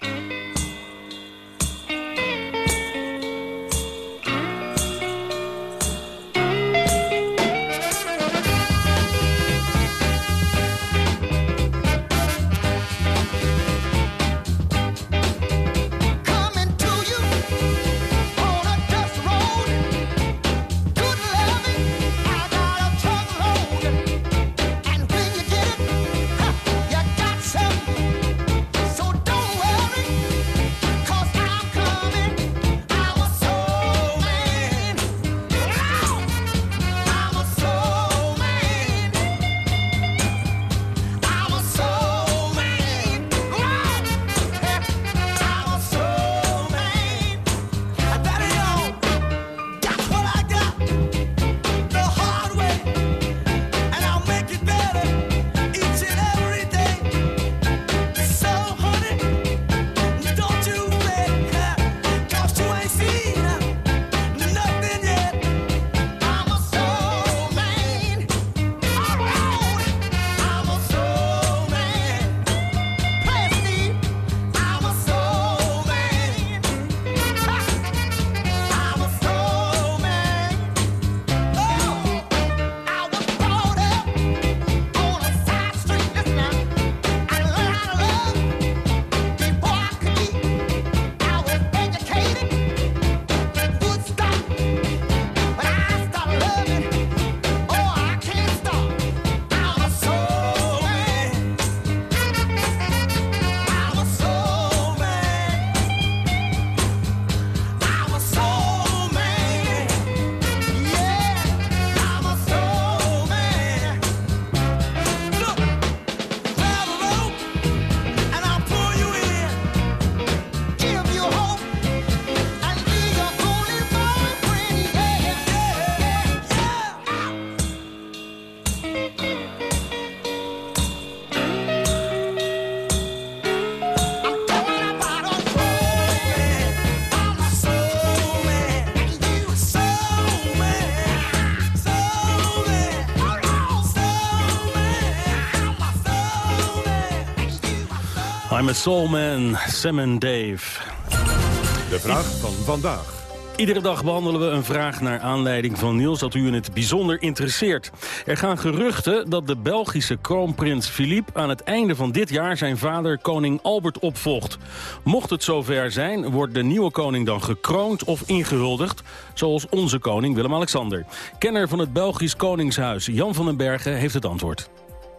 I'm a soul man, Sam and Dave. De vraag van vandaag. Iedere dag behandelen we een vraag naar aanleiding van Niels dat u in het bijzonder interesseert. Er gaan geruchten dat de Belgische kroonprins Philippe aan het einde van dit jaar zijn vader koning Albert opvolgt. Mocht het zover zijn, wordt de nieuwe koning dan gekroond of ingehuldigd, zoals onze koning Willem-Alexander. Kenner van het Belgisch Koningshuis Jan van den Bergen heeft het antwoord.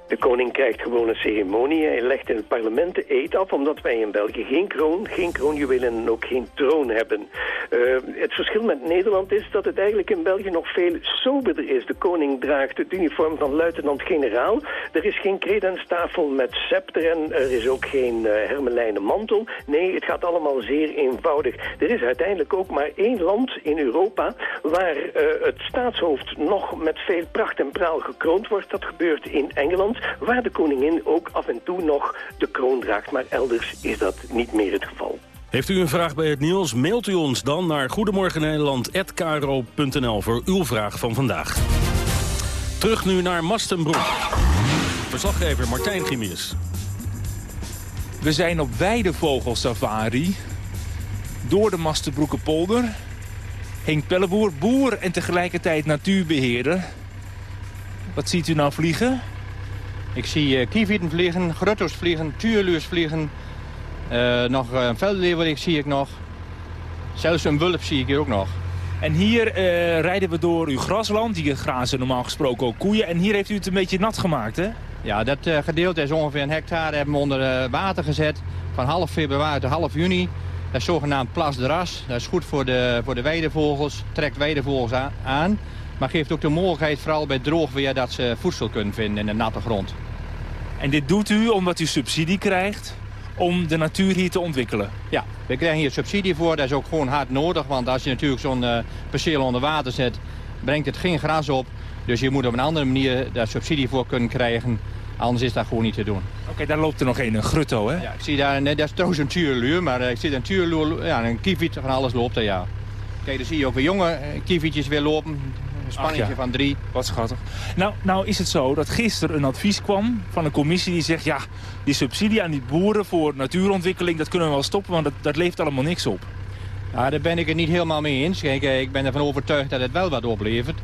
De koning krijgt gewoon een ceremonie. Hij legt in het parlement de eet af, omdat wij in België geen kroon, geen kroonjuwelen en ook geen troon hebben. Uh, het verschil met Nederland is dat het eigenlijk in België nog veel soberder is. De koning draagt het uniform van luitenant-generaal. Er is geen credенstafel met scepter en er is ook geen uh, hermelijnen mantel. Nee, het gaat allemaal zeer eenvoudig. Er is uiteindelijk ook maar één land in Europa waar uh, het staatshoofd nog met veel pracht en praal gekroond wordt. Dat gebeurt in Engeland waar de koningin ook af en toe nog de kroon draagt. Maar elders is dat niet meer het geval. Heeft u een vraag bij het nieuws, mailt u ons dan naar goedemorgennederland.kro.nl voor uw vraag van vandaag. Terug nu naar Mastenbroek. Verslaggever Martijn Gimius. We zijn op weidevogelsafari door de Mastenbroekenpolder. Henk Pelleboer, boer en tegelijkertijd natuurbeheerder. Wat ziet u nou vliegen? Ik zie uh, kievieten vliegen, grutto's vliegen, tuurluurs vliegen. Uh, nog een veldleeuwerik zie ik nog. Zelfs een wulp zie ik hier ook nog. En hier uh, rijden we door uw grasland. Hier grazen normaal gesproken ook koeien. En hier heeft u het een beetje nat gemaakt, hè? Ja, dat uh, gedeelte is ongeveer een hectare. Hebben we onder water gezet. Van half februari tot half juni. Dat is zogenaamd plas de ras. Dat is goed voor de, voor de weidevogels. Trekt weidevogels aan. Maar geeft ook de mogelijkheid, vooral bij droog weer, dat ze voedsel kunnen vinden in de natte grond. En dit doet u omdat u subsidie krijgt om de natuur hier te ontwikkelen? Ja, we krijgen hier subsidie voor. Dat is ook gewoon hard nodig. Want als je natuurlijk zo'n uh, perceel onder water zet, brengt het geen gras op. Dus je moet op een andere manier daar subsidie voor kunnen krijgen. Anders is dat gewoon niet te doen. Oké, daar loopt er nog een, een grutto, hè? Ja, ik zie daar, nee, dat is trouwens een tuurluur, maar ik zie een tuurluur, ja, een kieviet, van alles loopt er, ja. Kijk, dan zie je ook weer jonge kievietjes weer lopen. Een spannetje van drie. Wat schattig. Nou, nou is het zo dat gisteren een advies kwam van een commissie die zegt... ja, die subsidie aan die boeren voor natuurontwikkeling... dat kunnen we wel stoppen, want dat, dat levert allemaal niks op. Ja, daar ben ik het niet helemaal mee eens. Kijk, ik ben ervan overtuigd dat het wel wat oplevert.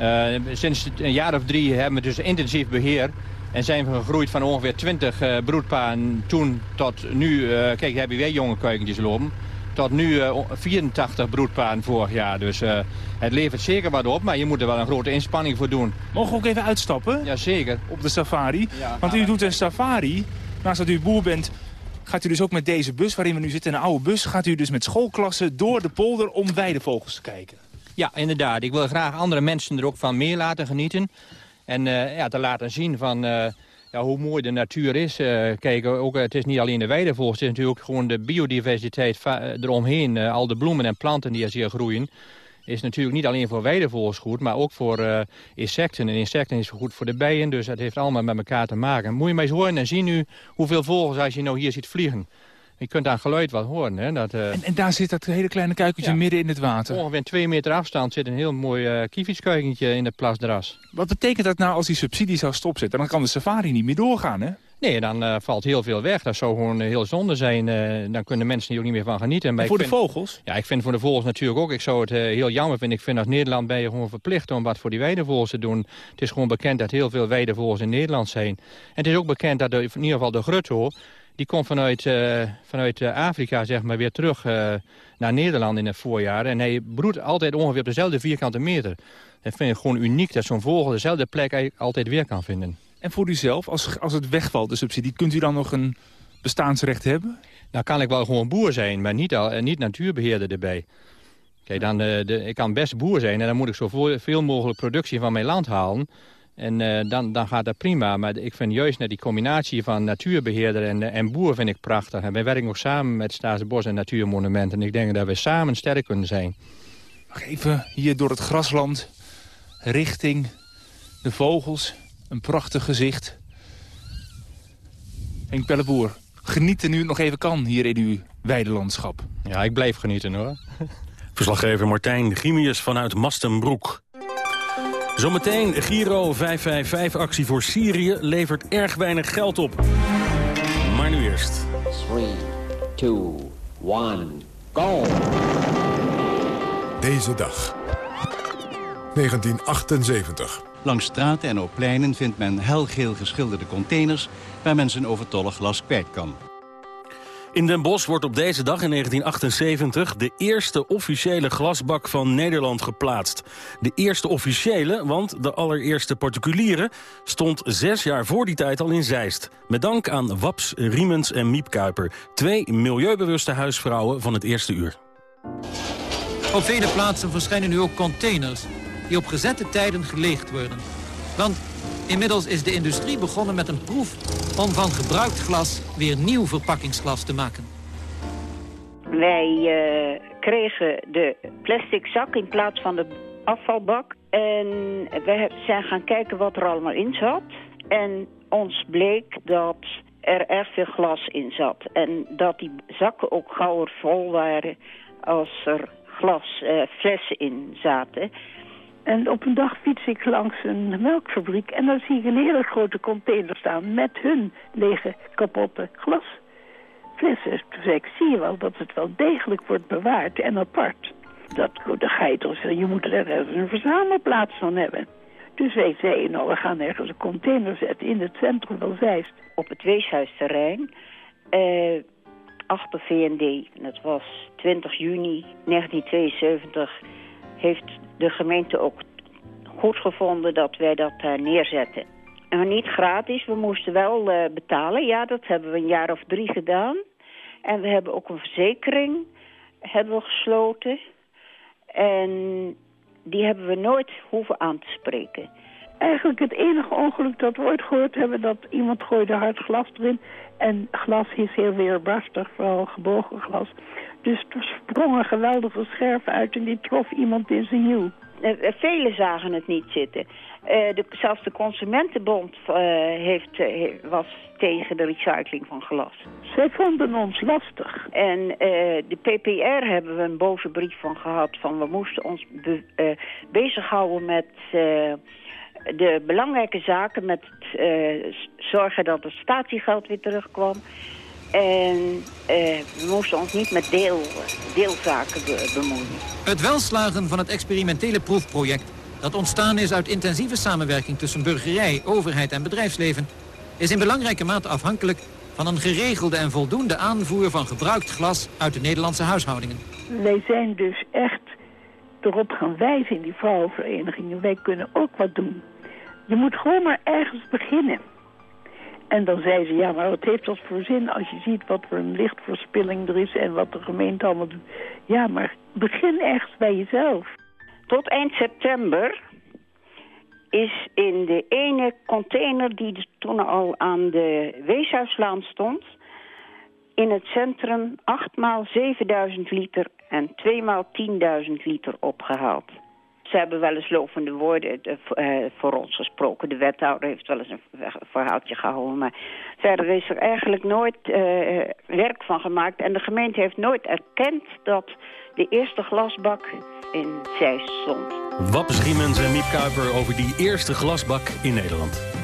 Uh, sinds een jaar of drie hebben we dus intensief beheer... En zijn we gegroeid van ongeveer 20 uh, broedpaan toen tot nu... Uh, kijk, hebben we weer jonge kuikentjes lopen tot nu uh, 84 broedparen vorig jaar. Dus uh, het levert zeker wat op, maar je moet er wel een grote inspanning voor doen. Mogen we ook even uitstappen? Jazeker. Op de safari? Ja, Want u doet een safari, naast dat u boer bent... gaat u dus ook met deze bus waarin we nu zitten, een oude bus... gaat u dus met schoolklassen door de polder om weidevogels te kijken? Ja, inderdaad. Ik wil graag andere mensen er ook van meer laten genieten. En uh, ja, te laten zien van ja, hoe mooi de natuur is. Uh, kijk, ook, het is niet alleen de weidevogels, het is natuurlijk gewoon de biodiversiteit eromheen. Uh, al de bloemen en planten die er hier groeien is natuurlijk niet alleen voor weidevogels goed, maar ook voor insecten. En insecten is goed voor de bijen, dus dat heeft allemaal met elkaar te maken. Moet je maar eens horen en zien nu hoeveel vogels als je nou hier ziet vliegen. Je kunt aan geluid wat horen. Hè? Dat, uh... en, en, daar zit dat hele kleine kuikentje midden in het water? Ongeveer twee meter afstand zit een heel mooi uh, in het plasdras. Wat betekent dat nou als die subsidie zou stopzetten? Dan kan de safari niet meer doorgaan, hè? Nee, dan uh, valt heel veel weg. Dat zou gewoon heel zonde zijn. Uh, dan kunnen mensen hier ook niet meer van genieten. Maar voor vind, de vogels? Ja, ik vind voor de vogels natuurlijk ook. Ik zou het uh, heel jammer vinden. Ik vind als Nederland ben je gewoon verplicht om wat voor die weidevogels te doen. Het is gewoon bekend dat heel veel weidevogels in Nederland zijn. En het is ook bekend dat de, in ieder geval de grutto die komt vanuit, uh, vanuit Afrika zeg maar, weer terug uh, naar Nederland in het voorjaar. En hij broedt altijd ongeveer op dezelfde vierkante meter. Dat vind ik gewoon uniek dat zo'n vogel dezelfde plek altijd weer kan vinden. En voor u zelf, als, als het wegvalt, de subsidie, kunt u dan nog een bestaansrecht hebben? Nou kan ik wel gewoon boer zijn, maar niet, al, niet natuurbeheerder erbij. Kijk, dan, uh, de, ik kan best boer zijn en dan moet ik zoveel mogelijk productie van mijn land halen. En uh, dan, dan gaat dat prima. Maar ik vind juist net die combinatie van natuurbeheerder en, en boer vind ik prachtig. En wij werken ook samen met Staatsbos en Natuurmonumenten. En ik denk dat we samen sterk kunnen zijn. Nog even hier door het grasland, richting de vogels. Een prachtig gezicht. Henk Pelleboer, geniet er nu nog even kan hier in uw weidelandschap. Ja, ik blijf genieten hoor. Verslaggever Martijn Grimius vanuit Mastenbroek. Zometeen Giro 555-actie voor Syrië levert erg weinig geld op. Maar nu eerst. 3, 2, 1, go! Deze dag. 1978. Langs straten en op pleinen vindt men helgeel geschilderde containers... waar men zijn overtollig glas kwijt kan. In Den Bosch wordt op deze dag in 1978 de eerste officiële glasbak van Nederland geplaatst. De eerste officiële, want de allereerste particuliere stond zes jaar voor die tijd al in Zeist. Met dank aan Waps, Riemens en Miep Kuiper. Twee milieubewuste huisvrouwen van het eerste uur. Op vele plaatsen verschijnen nu ook containers die op gezette tijden geleegd worden. Want inmiddels is de industrie begonnen met een proef om van gebruikt glas weer nieuw verpakkingsglas te maken. Wij uh, kregen de plastic zak in plaats van de afvalbak. En we zijn gaan kijken wat er allemaal in zat. En ons bleek dat er erg veel glas in zat. En dat die zakken ook gauwer vol waren als er glasflessen uh, in zaten. En op een dag fiets ik langs een melkfabriek en dan zie ik een hele grote container staan met hun lege kapotte glasflessen. Toen zei ik, zie je wel dat het wel degelijk wordt bewaard en apart. Dat, dan ga zeggen, je moet er een verzamelplaats van hebben. Dus wij zeiden, nou, we gaan ergens een container zetten in het centrum van Zeist. Op het weeshuisterrein, eh, achter VND, dat was 20 juni 1972 heeft de gemeente ook goed gevonden dat wij dat uh, neerzetten. Maar niet gratis, we moesten wel uh, betalen. Ja, dat hebben we een jaar of drie gedaan. En we hebben ook een verzekering hebben we gesloten. En die hebben we nooit hoeven aan te spreken. Eigenlijk het enige ongeluk dat we ooit gehoord hebben... dat iemand gooide hard glas erin. En glas is heel weerbarstig, vooral gebogen glas. Dus er sprong een geweldige scherf uit en die trof iemand in zijn hiel. Uh, velen zagen het niet zitten. Uh, de, zelfs de Consumentenbond uh, heeft, was tegen de recycling van glas. Zij vonden ons lastig. En de PPR hebben we een boze brief van gehad... van we moesten ons be, bezighouden met de belangrijke zaken... met het zorgen dat het statiegeld weer terugkwam... En eh, we moesten ons niet met deel, deelzaken bemoeien. Het welslagen van het experimentele proefproject... dat ontstaan is uit intensieve samenwerking tussen burgerij, overheid en bedrijfsleven... is in belangrijke mate afhankelijk van een geregelde en voldoende aanvoer van gebruikt glas uit de Nederlandse huishoudingen. Wij zijn dus echt erop gaan wijzen in die vrouwenverenigingen. Wij kunnen ook wat doen. Je moet gewoon maar ergens beginnen. En dan zei ze, ja, maar wat heeft dat voor zin als je ziet wat voor een lichtverspilling er is en wat de gemeente allemaal doet. Ja, maar begin echt bij jezelf. Tot eind september is in de ene container die toen al aan de Weeshuislaan stond... in het centrum 8 maal 7000 liter en 2 maal 10.000 liter opgehaald. Ze hebben wel eens lovende woorden uh, voor ons gesproken. De wethouder heeft wel eens een verhaaltje gehouden. Maar verder is er eigenlijk nooit uh, werk van gemaakt. En de gemeente heeft nooit erkend dat de eerste glasbak in Zeist stond. Wappes Riemens en Miep Kuiper over die eerste glasbak in Nederland.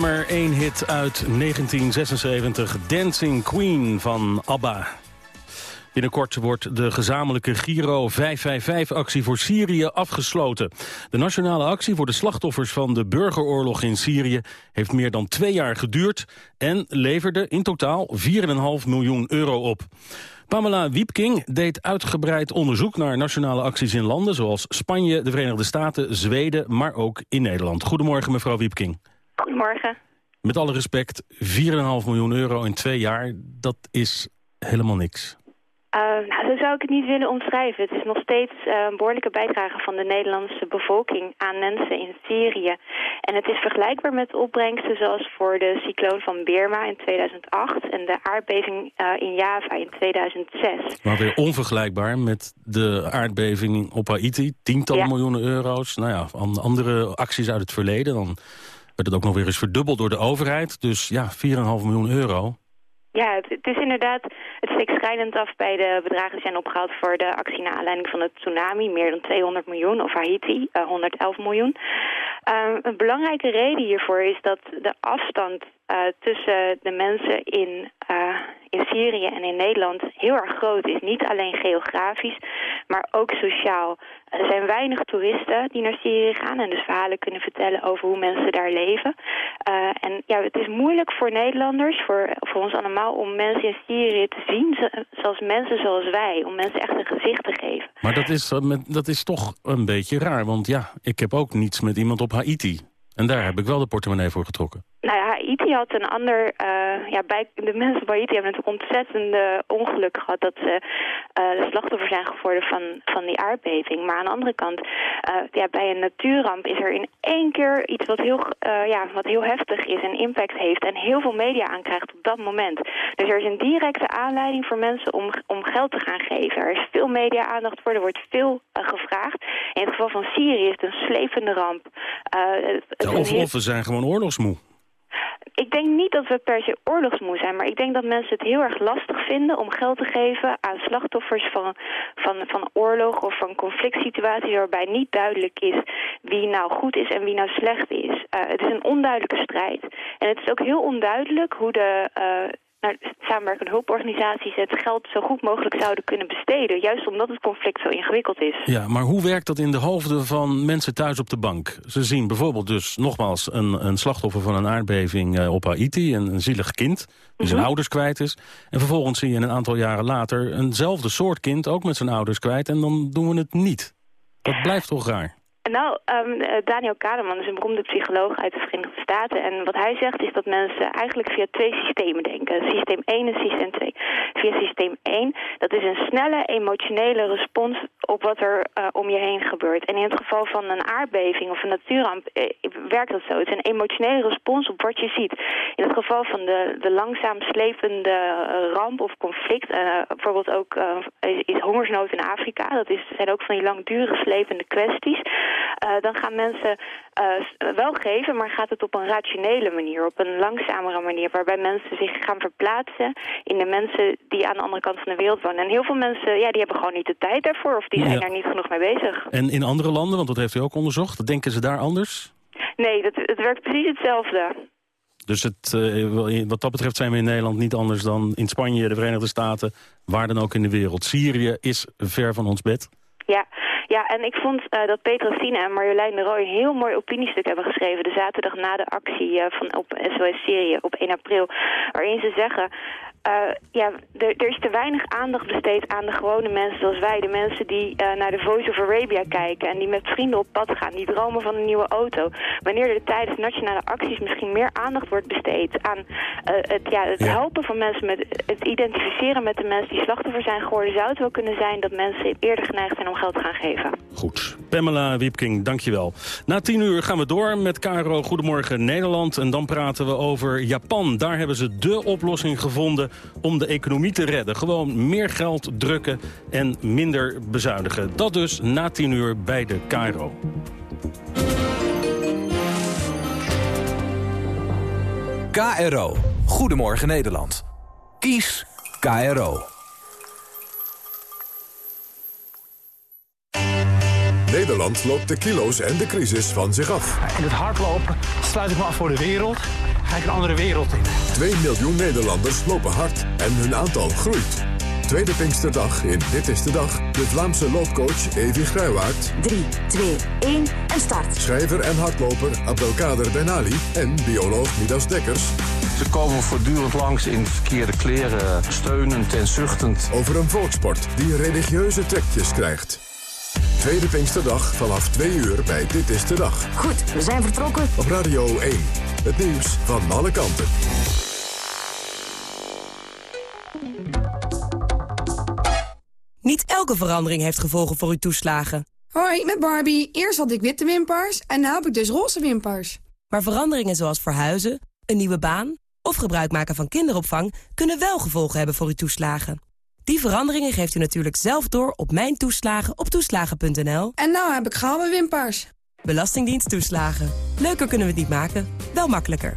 Nummer 1 hit uit 1976, Dancing Queen van ABBA. Binnenkort wordt de gezamenlijke Giro 555-actie voor Syrië afgesloten. De nationale actie voor de slachtoffers van de burgeroorlog in Syrië... heeft meer dan twee jaar geduurd en leverde in totaal 4,5 miljoen euro op. Pamela Wiepking deed uitgebreid onderzoek naar nationale acties in landen... zoals Spanje, de Verenigde Staten, Zweden, maar ook in Nederland. Goedemorgen, mevrouw Wiepking. Goedemorgen. Met alle respect, 4,5 miljoen euro in twee jaar, dat is helemaal niks. Uh, nou, zo zou ik het niet willen omschrijven. Het is nog steeds uh, een behoorlijke bijdrage van de Nederlandse bevolking aan mensen in Syrië. En het is vergelijkbaar met opbrengsten zoals voor de cycloon van Birma in 2008 en de aardbeving uh, in Java in 2006. Maar weer onvergelijkbaar met de aardbeving op Haiti, tientallen ja. miljoenen euro's. Nou ja, andere acties uit het verleden, dan werd het ook nog weer eens verdubbeld door de overheid. Dus ja, 4,5 miljoen euro. Ja, het, is inderdaad, het steekt schrijnend af bij de bedragen die zijn opgehaald voor de actie naar aanleiding van het tsunami. Meer dan 200 miljoen, of Haiti, uh, 111 miljoen. Uh, een belangrijke reden hiervoor is dat de afstand uh, tussen de mensen in, uh, in Syrië en in Nederland heel erg groot is. Niet alleen geografisch, maar ook sociaal. Er zijn weinig toeristen die naar Syrië gaan en dus verhalen kunnen vertellen over hoe mensen daar leven. Uh, en ja, het is moeilijk voor Nederlanders, voor, voor ons allemaal, om mensen in Syrië te zien zoals mensen zoals wij. Om mensen echt een gezicht te geven. Maar dat is, dat is toch een beetje raar, want ja, ik heb ook niets met iemand op Haiti. En daar heb ik wel de portemonnee voor getrokken. Nou ja, Haiti had een ander... Uh, ja, bij, de mensen bij Haiti hebben het ontzettende ongeluk gehad... dat ze uh, de slachtoffer zijn geworden van, van die aardbeving. Maar aan de andere kant, uh, ja, bij een natuurramp is er in één keer iets wat heel, ja, wat heel heftig is en impact heeft... en heel veel media aankrijgt op dat moment. Dus er is een directe aanleiding voor mensen om, om geld te gaan geven. Er is veel media-aandacht voor, er wordt veel gevraagd. In het geval van Syrië is het een slepende ramp. de of zijn gewoon oorlogsmoe. Ik denk niet dat we per se oorlogsmoe zijn, maar ik denk dat mensen het heel erg lastig vinden om geld te geven aan slachtoffers van, van, van oorlog of van conflict situaties waarbij niet duidelijk is wie nou goed is en wie nou slecht is. Uh, het is een onduidelijke strijd en het is ook heel onduidelijk hoe de, uh, naar samenwerkende hulporganisaties het geld zo goed mogelijk zouden kunnen besteden. Juist omdat het conflict zo ingewikkeld is. Ja, maar hoe werkt dat in de hoofden van mensen thuis op de bank? Ze zien bijvoorbeeld dus nogmaals een, een slachtoffer van een aardbeving eh, op Haiti. Een, een zielig kind die zijn mm ouders kwijt is. En vervolgens zie je een aantal jaren later eenzelfde soort kind ook met zijn ouders kwijt. En dan doen we het niet. Dat blijft toch raar? Nou, um, Daniel Kahneman is een beroemde psycholoog uit de Verenigde Staten. En wat hij zegt is dat mensen eigenlijk via twee systemen denken. Systeem 1 en systeem 2. Via systeem 1, dat is een snelle emotionele respons op wat er uh, om je heen gebeurt. En in het geval van een aardbeving of een natuurramp eh, werkt dat zo. Het is een emotionele respons op wat je ziet. In het geval van de, de langzaam slepende uh, ramp of conflict, uh, bijvoorbeeld ook is, is hongersnood in Afrika. Dat is, zijn ook van die langdurige slepende kwesties. Uh, dan gaan mensen uh, wel geven, maar gaat het op een rationele manier, op een langzamere manier, waarbij mensen zich gaan verplaatsen in de mensen die aan de andere kant van de wereld wonen. En heel veel mensen, ja, die hebben gewoon niet de tijd daarvoor of die zijn ja. daar niet genoeg mee bezig. En in andere landen, want dat heeft u ook onderzocht, denken ze daar anders? Nee, dat, het werkt precies hetzelfde. Dus het, uh, wat dat betreft zijn we in Nederland niet anders dan in Spanje, de Verenigde Staten, waar dan ook in de wereld. Syrië is ver van ons bed. Ja, ja, en ik vond uh, dat Petra Sine en Marjolein de Rooij een heel mooi opiniestuk hebben geschreven... de zaterdag na de actie uh, van op SOS Syrië op 1 april... waarin ze zeggen, uh, ja, er, er, is te weinig aandacht besteed aan de gewone mensen zoals wij. De mensen die uh, naar de Voice of Arabia kijken en die met vrienden op pad gaan. Die dromen van een nieuwe auto. Wanneer er tijdens nationale acties misschien meer aandacht wordt besteed aan uh, het, ja, het ja. helpen van mensen, met het identificeren met de mensen die slachtoffer zijn geworden, zou het wel kunnen zijn dat mensen eerder geneigd zijn om geld te gaan geven. Goed. Pamela Wiepking, dankjewel. Na tien uur gaan we door met Caro Goedemorgen Nederland. En dan praten we over Japan. Daar hebben ze de oplossing gevonden om de economie te redden. Gewoon meer geld drukken en minder bezuinigen. Dat dus na tien uur bij de Cairo. KRO. Goedemorgen Nederland. Kies KRO. Nederland loopt de kilo's en de crisis van zich af. In het hardlopen sluit ik me af voor de wereld. Ga ik een andere wereld in. 2 miljoen Nederlanders lopen hard en hun aantal groeit. Tweede Pinksterdag in Dit is de Dag. De Vlaamse loopcoach Evi Gruiwaard. 3, 2, 1 en start. Schrijver en hardloper Abdelkader Benali. En bioloog Midas Dekkers. Ze komen voortdurend langs in verkeerde kleren, steunend en zuchtend. Over een volksport die religieuze trekjes krijgt. Tweede Pinksterdag vanaf 2 uur bij Dit is de Dag. Goed, we zijn vertrokken. Op Radio 1. Het nieuws van alle kanten. Niet elke verandering heeft gevolgen voor uw toeslagen. Hoi, met Barbie. Eerst had ik witte wimpers en nu heb ik dus roze wimpers. Maar veranderingen zoals verhuizen, een nieuwe baan of gebruik maken van kinderopvang... kunnen wel gevolgen hebben voor uw toeslagen. Die veranderingen geeft u natuurlijk zelf door op Mijn Toeslagen op toeslagen.nl. En nou heb ik gouden wimpers. Belastingdienst toeslagen. Leuker kunnen we het niet maken, wel makkelijker.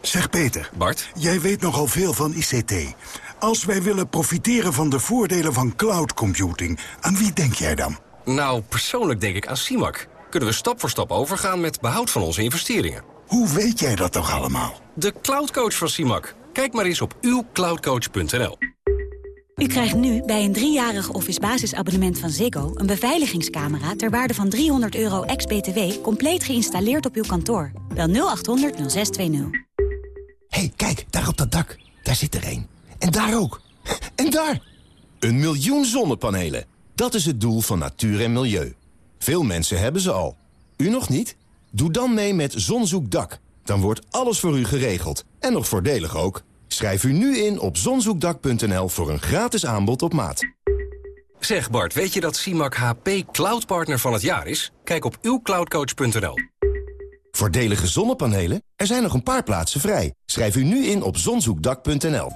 Zeg Peter. Bart? Jij weet nogal veel van ICT. Als wij willen profiteren van de voordelen van cloud computing, aan wie denk jij dan? Nou, persoonlijk denk ik aan CIMAC. Kunnen we stap voor stap overgaan met behoud van onze investeringen. Hoe weet jij dat toch allemaal? De cloudcoach van CIMAC. Kijk maar eens op uwcloudcoach.nl. U krijgt nu bij een driejarig Office basisabonnement van Ziggo... een beveiligingscamera ter waarde van 300 euro ex-BTW... compleet geïnstalleerd op uw kantoor. Bel 0800 0620. Hé, hey, kijk, daar op dat dak. Daar zit er één. En daar ook. En daar! Een miljoen zonnepanelen. Dat is het doel van natuur en milieu. Veel mensen hebben ze al. U nog niet? Doe dan mee met Zonzoekdak. Dan wordt alles voor u geregeld. En nog voordelig ook. Schrijf u nu in op zonzoekdak.nl voor een gratis aanbod op maat. Zeg Bart, weet je dat CIMAC HP Cloud Partner van het jaar is? Kijk op uwcloudcoach.nl. Voordelige zonnepanelen? Er zijn nog een paar plaatsen vrij. Schrijf u nu in op zonzoekdak.nl.